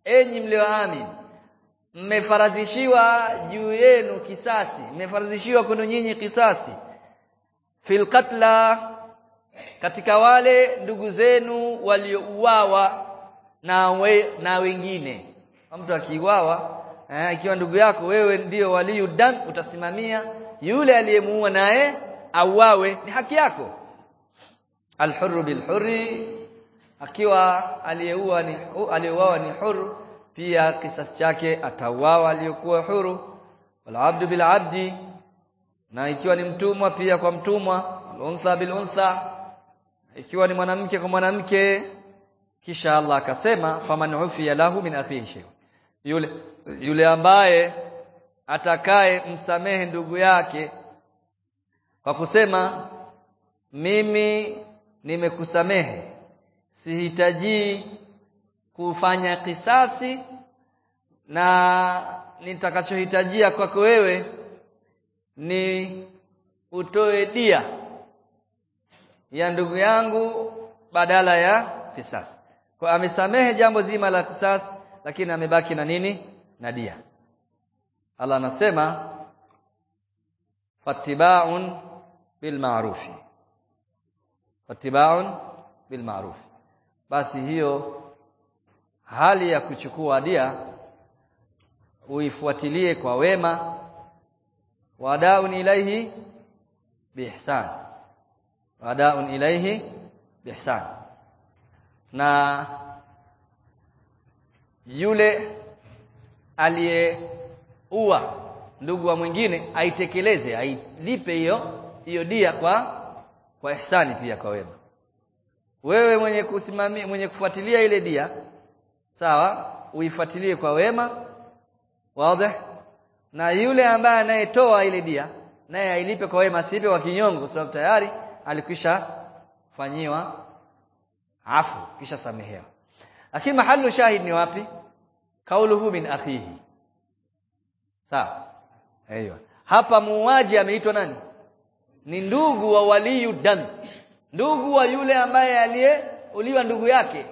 Speaker 1: Enyi mlioamini mmefaradhishiwa juu yenu kisasi mmefaradhishiwa kwenu nyinyi kisasi fil qatla katika wale ndugu zenu waliouawa na we, na wengine. Mtu akiuawa eh, ikiwa ndugu yako wewe ndio waliu dam utasimamia yule aliyemuua naye auawe. Ni haki yako. Alhurru bilhurri akiwa aliyeua ni aliyeuawa ni huru pia kisasi chake atauawa aliyokuwa huru. Walabdu bilabdi na ikiwa ni mtumwa pia kwa mtumwa. Untha biluntha ikiwa ni mwanamke kwa mwanamke kisha Allah akasema faman ufiya lahu min akhihi shay yule yule ambaye atakaye msamehe ndugu yake kwa kusema mimi nimekusamehe sihitaji kufanya kisasi na nitakachohitajia kwako wewe ni utoe dia ya ndugu yangu badala ya kisasi kwa amesamehe jambo zima la kisasi lakini amebaki na nini? Na dia. Allah anasema fattiba'un bil ma'rufi fattiba'un bil ma'ruf basi hiyo hali ya kuchukua dia uifuatilie kwa wema wadaun ilaihi bihsan wadaun ilaihi bihsan na yule aliyeua ndugu wa mwingine aitekeleze ailipe hiyo hiyo dia kwa kwa ihsani pia kwa wema. Wewe mwenye kusimamia mwenye kufuatilia ile dia sawa uifuatilie kwa wema wazi. Na yule ambaye anayetoa ile dia naye ailipe kwa wema sipe kwa kinyongo sababu tayari alikwisha fanyiwa afu kisha samehewa. Lakini mahalu shahid ni wapi? Kauluhu min akhihi. Sawa? Aiyo hapa muuaji ameitwa nani? Ni ndugu wa waliyu dam ndugu wa yule ambaye aliyeuliwa ndugu yake.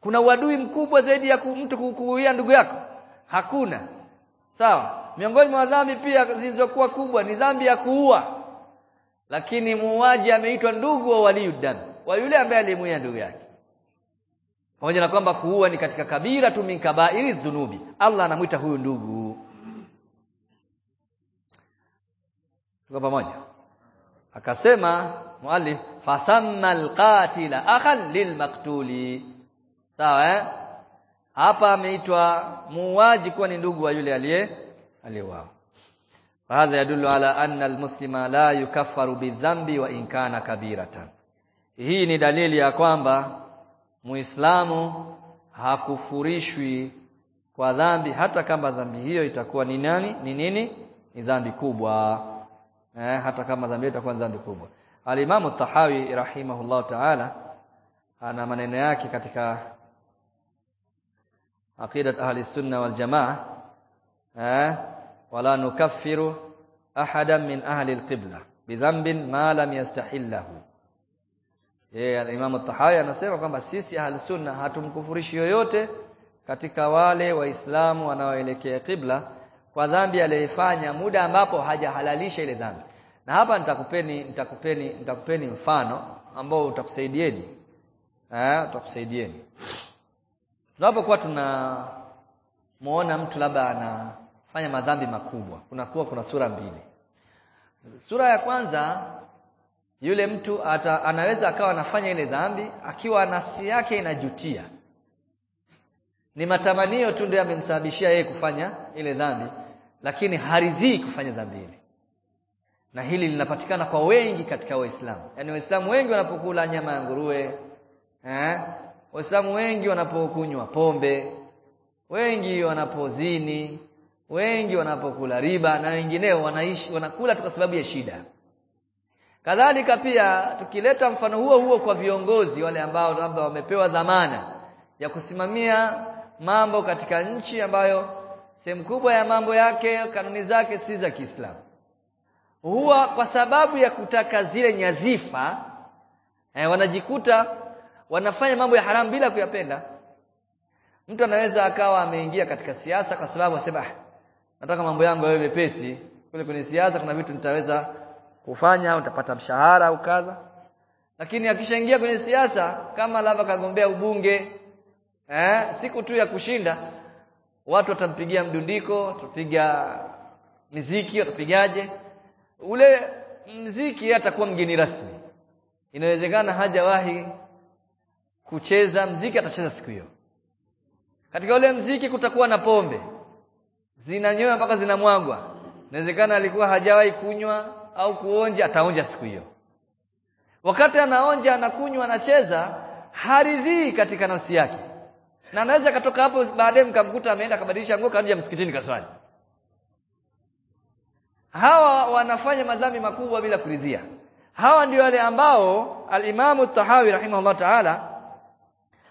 Speaker 1: Kuna uadui mkubwa zaidi ya mtu kukuuia ndugu yako? Hakuna. Sawa? Miongoni mwa dhambi pia zilizokuwa kubwa ni dhambi ya kuua. Lakini muuaji ameitwa ndugu wa waliyuddam wa yule ambaye alimuia ndugu yake. Pamoja na kwamba kuua ni katika kabira tu min kabairi dhunubi. Allah anamwita huyu ndugu. Tuko pamoja. Akasema muallif fasamma alqatila akhan lilmaktuli sawa eh? Hapa ameitwa muuaji kuwa ni ndugu wa yule aliye aliyeuawa. Hadha yadullu ala anna almuslima la yukaffaru bidhambi wa in kana kabiratan hii ni dalili ya kwamba muislamu hakufurishwi kwa dhambi hata kama dhambi hiyo itakuwa ni nani ni nini? Ni dhambi kubwa. Eh, hata kama dhambi itakuwa ni dhambi kubwa. Alimamu tahawi rahimahullah taala ana maneno yake katika aqidat ahli sunna wal jamaa eh, wala nukaffiru ahadan min ahli alqibla bidhanbin ma lam yastahillahu yeye Imam Tahawi anasema kwamba sisi ahli sunna hatumkufurishi yoyote katika wale waislamu wanaoelekea kibla kwa dhambi aliyofanya muda ambapo hajahalalisha ile dhambi. Na hapa nitakupeni nitakupeni nitakupeni mfano ambao utakusaidieni. Eh utakusaidieni. Tunapokuwa tuna muona mtu labda anafanya madhambi makubwa kunakuwa kuna sura mbili. Sura ya kwanza yule mtu ata, anaweza akawa anafanya ile dhambi akiwa nafsi yake inajutia. Ni matamanio tu ndio yamemsababishia yeye kufanya ile dhambi lakini haridhii kufanya dhambi ile. Na hili linapatikana kwa wengi katika waislamu. Yaani waislamu wengi wanapokula nyama ya nguruwe eh? Waislamu wengi wanapokunywa pombe wengi wanapozini wengi wanapokula riba na wengineo wanaishi wanakula tu kwa sababu ya shida kadhalika pia tukileta mfano huo huo kwa viongozi wale ambao labda wamepewa dhamana ya kusimamia mambo katika nchi ambayo sehemu kubwa ya mambo yake kanuni zake si za Kiislamu. Huwa kwa sababu ya kutaka zile nyadhifa eh, wanajikuta wanafanya mambo ya haramu bila kuyapenda. Mtu anaweza akawa ameingia katika siasa kwa sababu asema ah, nataka mambo yangu yawe mepesi. Kule kwenye siasa kuna vitu nitaweza kufanya utapata mshahara au lakini akishaingia kwenye siasa kama labda kagombea ubunge eh, siku tu ya kushinda watu watampigia mdundiko watapiga miziki watapigaje. Ule mziki atakuwa mgeni rasmi. Inawezekana hajawahi kucheza mziki atacheza siku hiyo. Katika ule mziki kutakuwa na pombe. Zinanyoa mpaka zinamwagwa. Inawezekana alikuwa hajawahi kunywa au kuonja ataonja siku hiyo. Wakati anaonja anakunywa anacheza haridhii katika nafsi yake. Na anaweza katoka hapo baadaye mkamkuta ameenda kabadilisha nguo kaja msikitini kaswali. Hawa wanafanya madhambi makubwa bila kuridhia. Hawa ndio wale ambao alimamu tahawi rahimahullah taala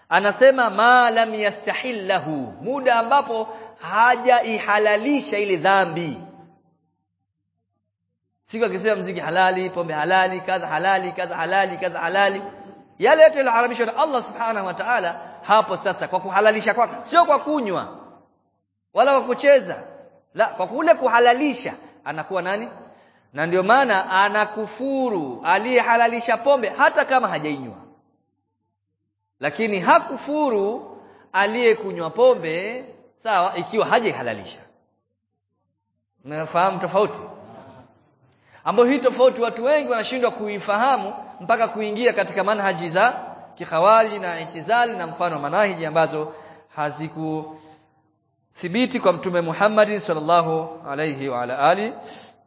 Speaker 1: anasema ma lam yastahillahu. Muda ambapo hajaihalalisha ile dhambi siku akisema mziki halali pombe halali kadha halali kadha halali kadha halali. Yale yote yaliharamishwa na Allah subhanahu wa ta'ala hapo sasa kwa kuhalalisha kwake. Sio kwa kunywa wala kwa kucheza. La kwa kule kuhalalisha anakuwa nani? Na ndio maana anakufuru aliyehalalisha pombe hata kama hajainywa. Lakini hakufuru aliyekunywa pombe sawa ikiwa hajaihalalisha mnafahamu tofauti ambayo hii tofauti watu wengi wanashindwa kuifahamu mpaka kuingia katika manhaji za kikhawariji na itizali na mfano manahiji ambazo hazikuthibiti kwa mtume Muhammad sallallahu alayhi wa ala ali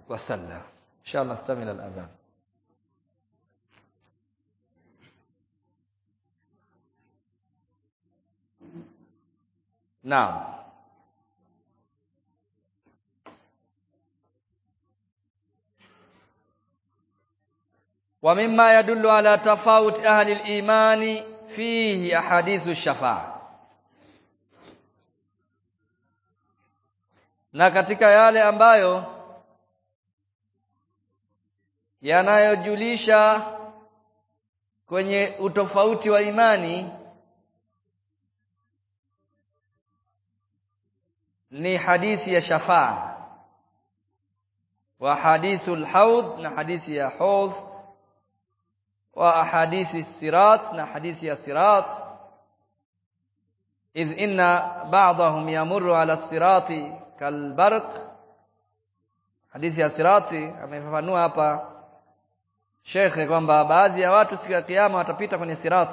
Speaker 1: wasallam inshallah stamila al-adhan. Naam ومما يدل على تفاوت أهل الإيمان فيه أحاديث الشفاعة na katika yale ambayo yanayojulisha kwenye utofauti wa imani ni hadithi ya shafaa wa hadithul haud na hadithi ya haud wa ahadithi sirat na hadithi ya sirat. Idh inna ba'dahum yamurru ala sirati kalbarq hadithi ya sirati amefafanua hapa shekhe kwamba baadhi ya watu siku ya kiyama watapita kwenye sirat.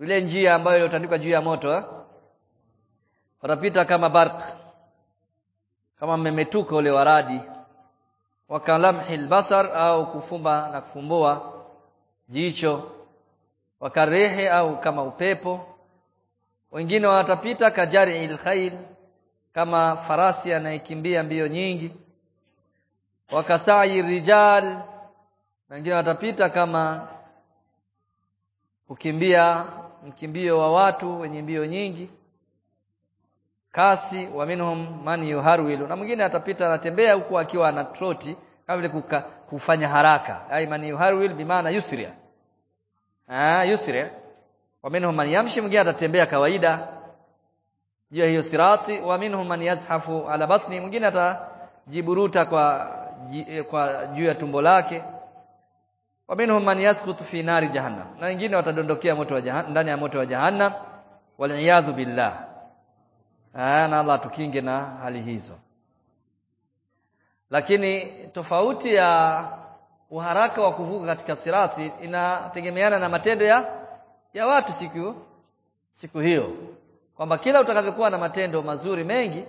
Speaker 1: Ile njia ambayo iliotandikwa juu ya moto eh? watapita kama barq kama mmemetuka ule waradi wa wakalamhi albasar au kufumba na kufumbua jicho wakarehe au kama upepo. Wengine watapita kajari ilkhail kama farasi anayekimbia mbio nyingi. Wakasai rijal na wengine watapita kama kukimbia mkimbio wa watu wenye mbio nyingi. Kasi wa minhum man yuharwilu. Na mwingine atapita anatembea huku akiwa ana troti kama vile kufanya haraka. Ai man yuharwil bimaana yusria ah yusri wa minhum man yamshi mwingine atatembea kawaida. Juu hiyo sirati wa minhum man yazhafu ala batni mwingine atajiburuta kwa kwa juu ya tumbo lake. Wa minhum man yasqutu fi nari jahannam. Na wengine watadondokea moto wa jahannam ndani ya moto wa jahannam. Wal billah. Ah na Allah tukinge na hali hizo. Lakini tofauti ya uharaka wa kuvuka katika sirati inategemeana na matendo ya ya watu siku siku hiyo. Kwamba kila utakavyokuwa na matendo mazuri mengi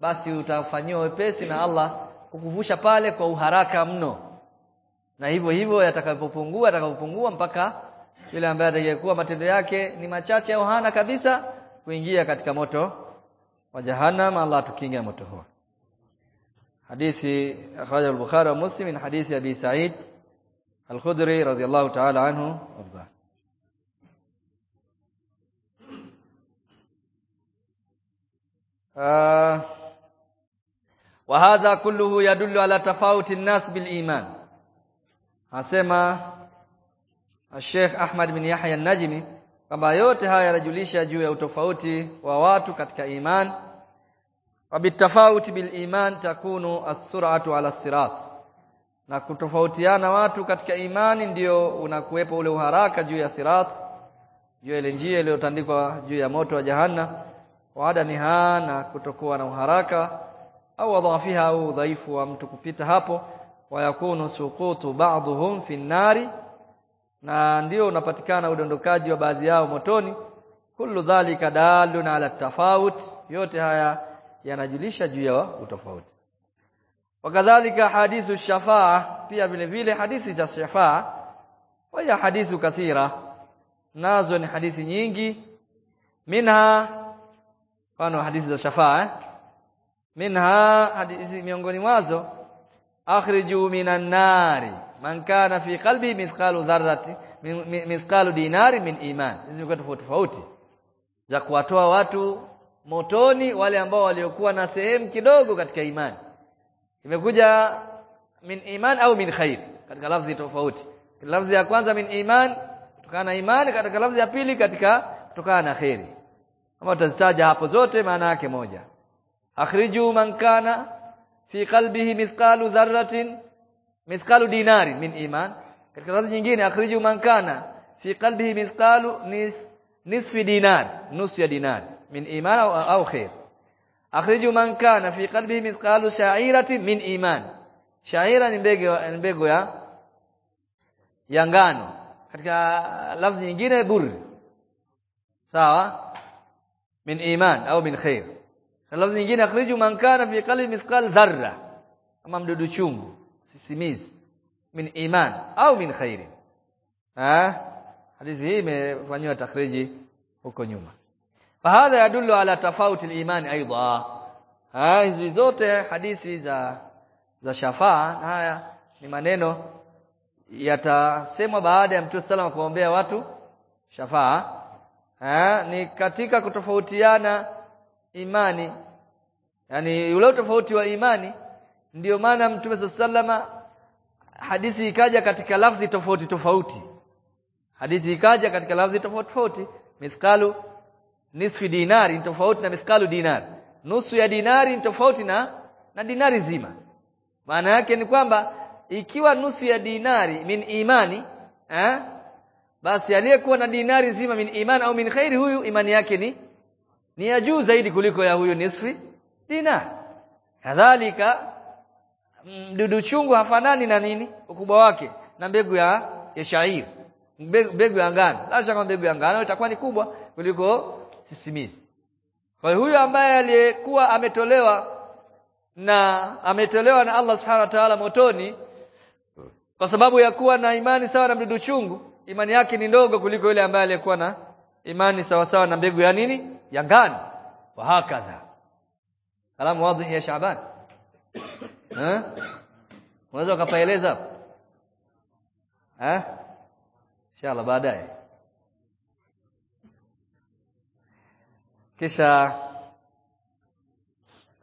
Speaker 1: basi utafanyiwa wepesi na Allah kukuvusha pale kwa uharaka mno. Na hivyo hivyo yatakapopungua atakapopungua mpaka yule ambaye atakayekuwa matendo yake ni machache au hana kabisa kuingia katika moto wa jahannam. Allah tukinge moto huo al-Bukhari wa Muslim min hadithi Abi Sa'id al-Khudri radiyallahu ta'ala anhu. Warda wa hadha kulluhu yadullu ala tafawuti an-nas bil iman asema Sheikh Ahmad bin Yahya an-Najmi kwamba yote haya yanajulisha juu ya utofauti wa watu katika iman wa biliman bil iman takunu as-sur'atu ala sirat. Na kutofautiana watu katika imani ndio unakuwepo ule uharaka juu ya sirat. Juu ile njia iliyotandikwa juu ya moto wa jahanna waadamiha na kutokuwa na uharaka. Au wadhafiha au udhaifu wa mtu kupita hapo. Wayakunu suqutu ba'dhum fi nari na ndio unapatikana udondokaji wa baadhi yao motoni. Kullu dhalika dalun ala tafawut. Yote haya yanajulisha juu ya utofauti. Wakadhalika hadithu shafaa pia vile vile hadithi za shafaa waya hadithu kathira nazo ni hadithi nyingi. Minha mfano hadithi za shafaa eh? minha hadithi miongoni mwazo akhriju minan nari man kana fi qalbi mithqalu dharrati mithqalu dinari min iman hizi ni tofauti tofauti za kuwatoa watu motoni wale ambao waliokuwa na sehemu kidogo katika imani. Imekuja min iman au min khair katika lafzi tofauti. Lafzi ya kwanza min iman kutokana na imani katika lafzi ya pili katika kutokana na khairi kama tutazitaja hapo zote maana yake moja. Akhriju man kana fi qalbihi mithqalu dharratin mithqalu dinari min iman. Katika lafzi nyingine akhriju man kana fi qalbihi mithqalu nis, nisfi dinar nusu ya dinar min iman au, au khair. Akhriju man kana fi qalbihi mithqalu sha'irati min iman. Sha'ira ni mbegu ni mbegu ya ya ngano. Katika lafzi nyingine bur. Sawa? Min iman au min khair. Lafzi nyingine akhriju man kana fi qalbi mithqal dharra kama mdudu chungu sisimizi. Min iman au min khair ah hadithi hii imefanywa takhriji huko nyuma fahadha yadullu ala tafauti al-iman aidha. Hizi zote hadithi za za shafaa haya ni maneno yatasemwa baada ya Mtume sallallahu kuombea watu shafaa ha, ni katika kutofautiana imani. Yani ule tofauti wa imani ndiyo maana Mtume sallama hadithi ikaja katika lafzi tofauti tofauti. Hadithi ikaja katika lafzi tofauti tofauti. Mithqalu nisfi dinari ni tofauti na mithqalu dinari. Nusu ya dinari ni tofauti na na dinari nzima. Maana yake ni kwamba ikiwa nusu ya dinari min imani eh, basi aliyekuwa na dinari nzima min imani au min khairi huyu imani yake ni ni ya juu zaidi kuliko ya huyu nisfi dinar kadhalika mdudu chungu hafanani na nini? Ukubwa wake. Na mbegu ya, ya shairi. Mbegu, ya ngano. La shaka mbegu ya ngano itakuwa ni kubwa kuliko sisimizi kwa huyu ambaye aliyekuwa ametolewa na ametolewa na Allah subhanahu wa ta'ala motoni kwa sababu ya kuwa na imani sawa na mdudu chungu imani yake ni ndogo kuliko yule ambaye aliyekuwa na imani sawa sawa na mbegu ya nini? Ya ngano. Wa hakadha. Kalamu wazi ya Shaaban eh unaweza ukapaeleza eh inshallah baadaye kisha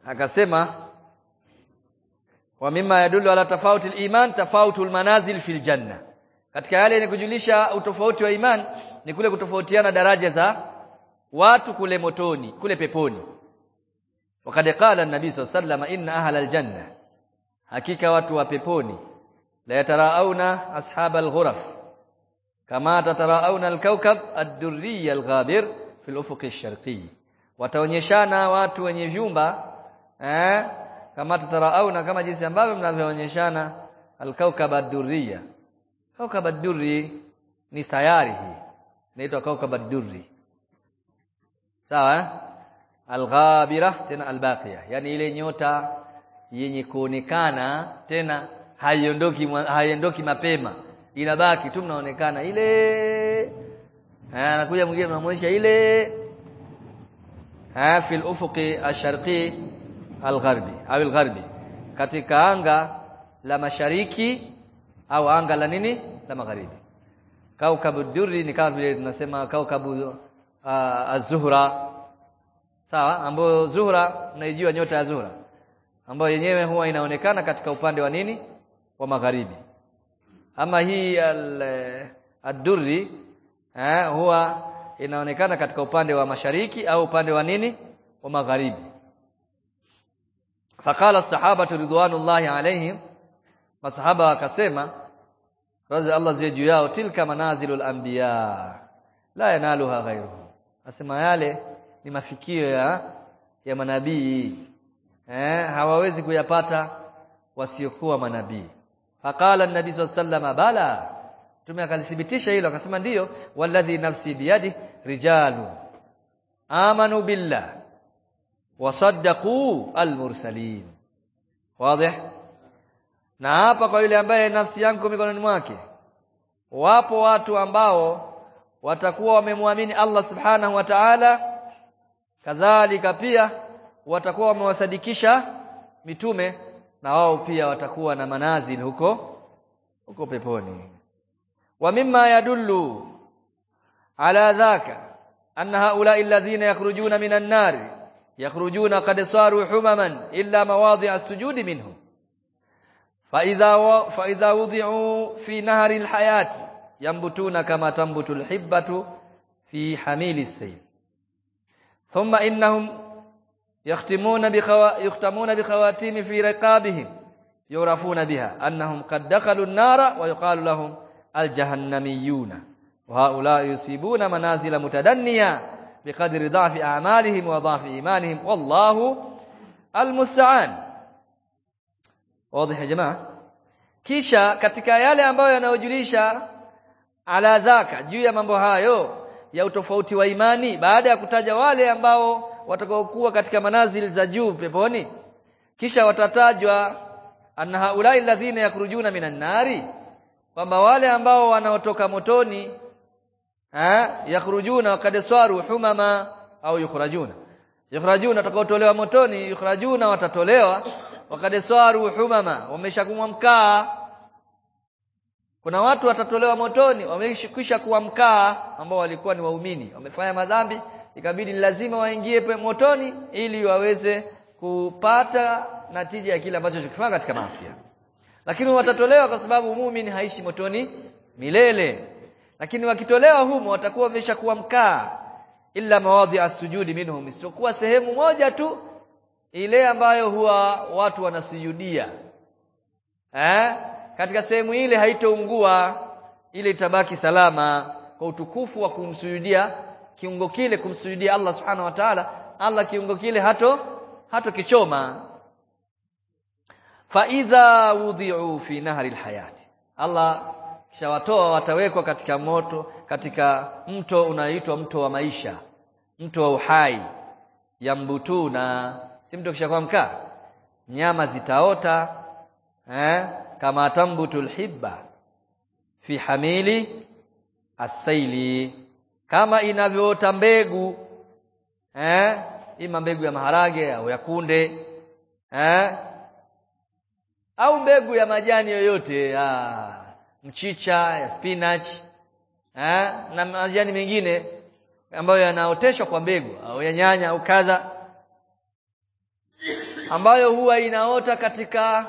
Speaker 1: akasema wa mimma yadullu ala tafauti al-iman tafautu al-manazil fil janna katika yale ni kujulisha utofauti wa iman ni kule kutofautiana daraja za watu kule motoni kule peponi wakad qala an-nabi sallallahu inna ahla al-janna hakika watu wa peponi la yataraauna ashab al-ghuraf kama tataraauna al-kawkab ad-durri al-ghabir fi al-ufuq ash-sharqi wataonyeshana watu wenye vyumba eh kama tataraauna kama jinsi ambavyo mnavyoonyeshana al-kawkab ad-durriya. Kawkab ad-durri ni sayari hii inaitwa kaukaba ad-durri. Sawa alghabira al-ghabira tena al-baqiya. Yani ile nyota yenye kuonekana tena haiondoki haiondoki mapema. Inabaki tu mnaonekana ile anakuja mwingine mnamuonyesha ile fi al-ufuqi ash-sharqi al-gharbi au al-gharbi. Katika anga la mashariki au anga la nini? La magharibi. Kaukabu durri ni kama vile tunasema kaukabu uh, az-zuhra. Sawa? Ambayo zuhra unaijua nyota ya zuhra. Ambayo yenyewe huwa inaonekana katika upande wa nini? Wa magharibi. Ama hii al-durri eh, huwa inaonekana katika upande wa mashariki au upande wa nini? Wa magharibi. Faqala as-sahabatu ridwanullahi alaihim masahaba wakasema radhi Allah ziwe juu yao tilka manazilul anbiya la yanaluha ghayru asema yale ni mafikio ya ya manabii. Eh hawawezi kuyapata wasiokuwa manabii. Faqala an-nabiy sallallahu bala. Tume akalithibitisha hilo akasema ndiyo walladhi nafsi biyadi rijalu amanu billah wasaddaqu al-mursalin. Wazi na hapa kwa yule ambaye nafsi yangu mikononi mwake wapo watu ambao watakuwa wamemwamini Allah subhanahu wa ta'ala kadhalika pia watakuwa wamewasadikisha mitume na wao pia watakuwa na manazil huko huko peponi. Wa mimma yadullu ala dhaka anna haula alladhina yakhrujuna minan nar yakhrujuna qad saru humaman illa mawadhi'a as-sujudi minhum فإذا و... فإذا وضعوا في نهر الحياة ينبتون كما تنبت الحبة في حميل السيل. ثم إنهم يختمون بخوا... يختمون بخواتيم في رقابهم يعرفون بها أنهم قد دخلوا النار ويقال لهم الجهنميون. وهؤلاء يصيبون منازل متدنية بقدر ضعف أعمالهم وضعف إيمانهم والله المستعان wazi ya jamaa kisha katika yale ambayo yanayojulisha ala dhaka juu ya mambo hayo ya utofauti wa imani baada ya kutaja wale ambao watakaokuwa katika manazil za juu peponi kisha watatajwa anna haulai alladhina yakrujuna minan nari kwamba wale ambao wanaotoka motoni eh yakhrujuna qad swaru humama au yukhrajuna. Yukhrajuna watakaotolewa motoni yukhrajuna watatolewa. Qad swaru humama wameshakumwa mkaa. Kuna watu watatolewa motoni wamekwisha kuwa mkaa ambao walikuwa ni waumini. Wamefanya madhambi ikabidi lazima waingie motoni ili waweze kupata natija ya kile ambacho chokifanya katika maasi lakini watatolewa kwa sababu muumini haishi motoni milele lakini wakitolewa humo watakuwa wameshakuwa mkaa. Illa mawadhi as-sujudi minhum isiokuwa sehemu moja tu ile ambayo huwa watu wanasujudia. Eh? Katika sehemu ile haitoungua ile itabaki salama. Kwa utukufu wa kumsujudia kiungo kile kumsujudia Allah subhanahu wa ta'ala Allah kiungo kile hato hato kichoma. Fa idha wudhi'u fi nahri alhayat Allah kishawatoa watawekwa katika moto katika mto unaoitwa mto wa maisha mto wa uhai yambutuna si mto kishakuwa mkaa nyama zitaota eh kama tambutul hibba fi hamili asaili kama inavyoota mbegu eh ima mbegu ya maharage au ya kunde eh au mbegu ya majani yoyote ya mchicha ya spinach eh na majani mengine ambayo yanaoteshwa kwa mbegu au ya nyanya au kadha ambayo huwa inaota katika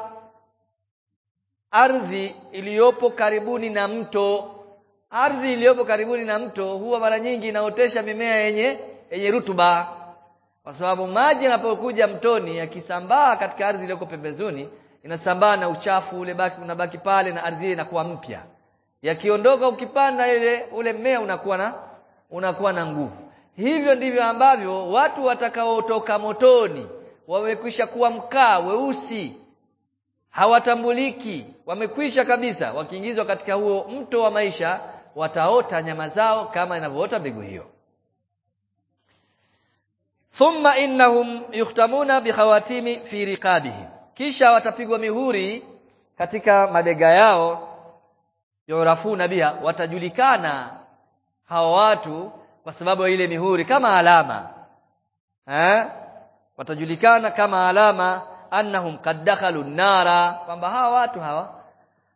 Speaker 1: ardhi iliyopo karibuni na mto. Ardhi iliyopo karibuni na mto huwa mara nyingi inaotesha mimea yenye yenye rutuba. Kwa sababu maji yanapokuja mtoni yakisambaa katika ardhi iliyoko pembezoni inasambaa na uchafu ule baki unabaki pale na ardhi inakuwa mpya. Yakiondoka ukipanda ile ule mmea unakuwa na unakuwa na nguvu. Hivyo ndivyo ambavyo watu watakaotoka motoni wamekwisha kuwa mkaa weusi hawatambuliki wamekwisha kabisa wakiingizwa katika huo mto wa maisha wataota nyama zao kama inavyoota mbegu hiyo. Thumma innahum yuhtamuna bikhawatimi fi riqabihim kisha watapigwa mihuri katika mabega yao yorafuna biha watajulikana hawa watu kwa sababu ile mihuri kama alama. Eh? Watajulikana kama alama annahum qad dakhalu nara kwamba hawa watu hawa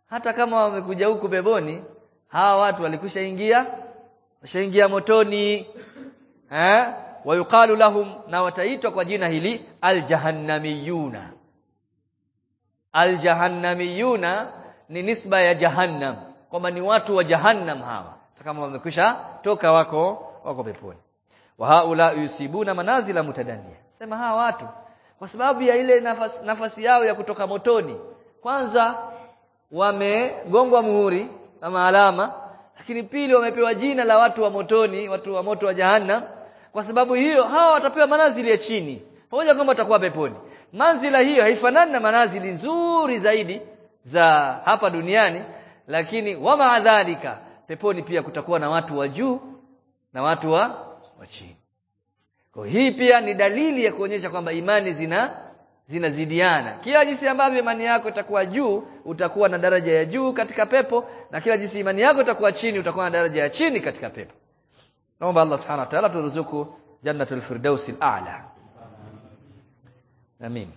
Speaker 1: hata kama wamekuja huku beboni hawa watu walikushaingia washaingia motoni. Eh? Wayuqalu lahum na wataitwa kwa jina hili aljahannamiyuna aljahannamiyuna ni nisba ya jahannam kwamba ni watu wa jahannam hawa. Kama wamekwisha toka wako wako peponi. Wa haula yusibuna manazila mutadania. Sema hawa watu kwa sababu ya ile nafasi, nafasi yao ya kutoka motoni kwanza wamegongwa muhuri kama alama lakini pili wamepewa jina la watu wa motoni watu wa moto wa jahannam. Kwa sababu hiyo hawa watapewa manazili ya chini pamoja kwamba watakuwa peponi manzila hiyo haifanani na manazili nzuri zaidi za hapa duniani lakini wa maadhalika peponi pia kutakuwa na watu wa juu na watu wa wa chini. Kwa hii pia ni dalili ya kuonyesha kwamba imani zina zinazidiana. Kila jinsi ambavyo imani yako itakuwa juu utakuwa na daraja ya juu katika pepo na kila jinsi imani yako itakuwa chini utakuwa na daraja ya chini katika pepo. Naomba Allah subhanahu wa ta'ala turuzuku jannatul firdausi al-a'la amin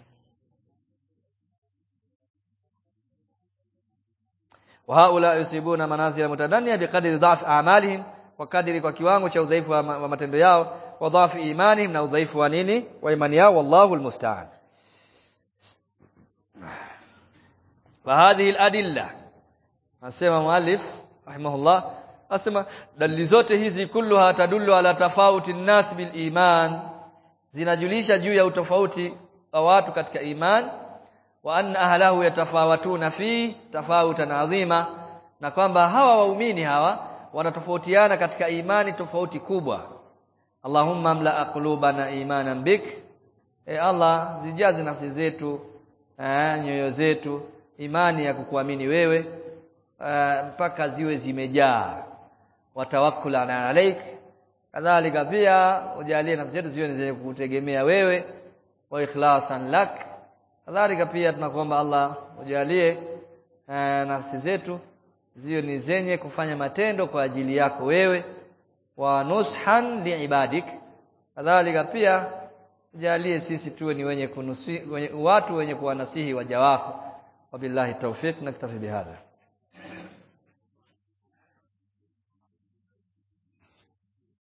Speaker 1: وهؤلاء يصيبون منازل متدنية بقدر ضعف أعمالهم وقدر kwa kiwango cha udhaifu wa matendo yao wa dhafi imanihim na udhaifu wa nini wa imani yao wallahu almusta'an فهذه الأدلة asema muallif rahimahullah asema dalili zote hizi kulluha tadullu ala tafauti nnas bil iman zinajulisha juu ya utofauti wa watu katika iman? Wa anna ahlahu yatafawatuna fi tafawutan adhima na kwamba hawa waumini hawa wanatofautiana katika imani tofauti kubwa. Allahumma mla qulubana imanan bik. E Allah zijaze nafsi zetu eh, nyoyo zetu imani ya kukuamini wewe eh, mpaka ziwe zimejaa. Watawakkulana alaik. Kadhalika pia ujalie nafsi zetu ziwe zenye wewe wa ikhlasan lak. Kadhalika pia tunakuomba Allah ujalie e, nafsi zetu ziwe ni zenye kufanya matendo kwa ajili yako wewe wa nushan liibadik kadhalika pia ujalie sisi tuwe ni wenye kunusi wenye, watu wenye kuwanasihi waja wako. Wabillahi tawfik naktafi bihadha